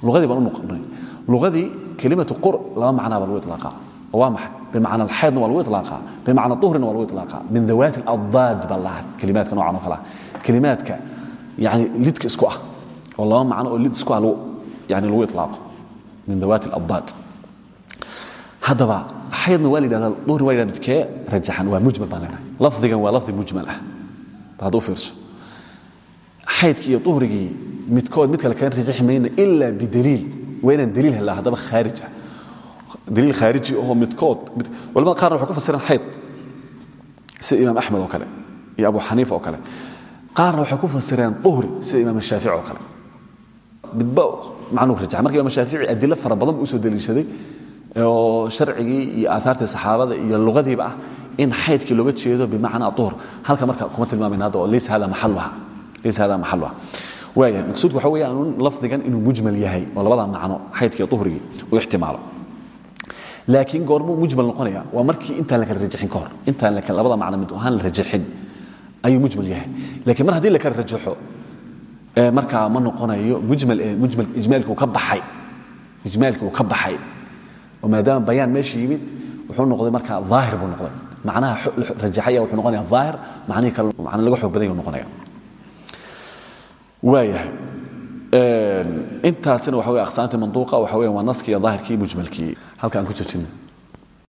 [SPEAKER 1] Luqadii baan u noqonay luadii kelimau qur laba macnaaba lagu ilaaqa waa maxay? Bimacna alxaydna waa lagu ilaaqa bimacna uhrina waa lagu ilaaqa min dawaati aladaad baa laha kelimaadka nocan oo kale ah kelimaadka yani lidka isku ah. Oo laba macno oo lid isku ah yani lagu ilaaqo min dawaati aladaad haddaba xaydna waa la yidhahdaa duhrin wa la yhahda midkee rajaxan. Waa mujmal baan leenahay lafdigan waa lafdi mujmal ah. Hadduu fiirso. Xaydkii iyo duhrigii midkood mid kale kaan rajaxi mayna ila bidaliil waa inaan daliil helaa haddaba khaarij ah. Daliil khaariji oo midkood culamada qaarna waxay ku fasiraan xayd sida imaam axmed oo kale iyo abu xaniifa oo kale. Qaarna waxay ku fasireen duhri sida imaam shaafici oo kale. Midba macnuu rajaxa marka imaam shaafici adilo fara badan buu u soo daliishaday oo sharcigii iyo aahaartii saxaabada iyo luqadiiba ah in xaydkii looga jeedo bimacnaa duhr halka marka kuma tilmaamayna hadda oo laysa hada maxaluha waayahay maqsuudku waxa weeyaan lafdigan inuu mujmal yahay oo labada macno xaydkii duhrigii uu ixtimaalo. Laakiin goormuu mujmal noqonaya waa markii intaan la kala rajaxin ka hor intaan la labada macno mid ahaan la rajaxin ayuu mujmal yahay. Laakiin mar haddii la kala rajaxo markaa ma noqonayo mujmal ee mujmal ijmaalkii uu ka baxay ijmaalkii uu ka baxay oo maadaama bayaan meesha yimid wuxuu noqday markaa aahir buu noqday. Macnaha rajaxaya wuxuu noqonaya aahir macnihii kale macna laga xoog badan yuu noqonaya waayahay. Intaasina waxa wey aqsaamtii manduuqa weya waa naskii iyo daahirkii mujmalkii. Halka aan ku joojina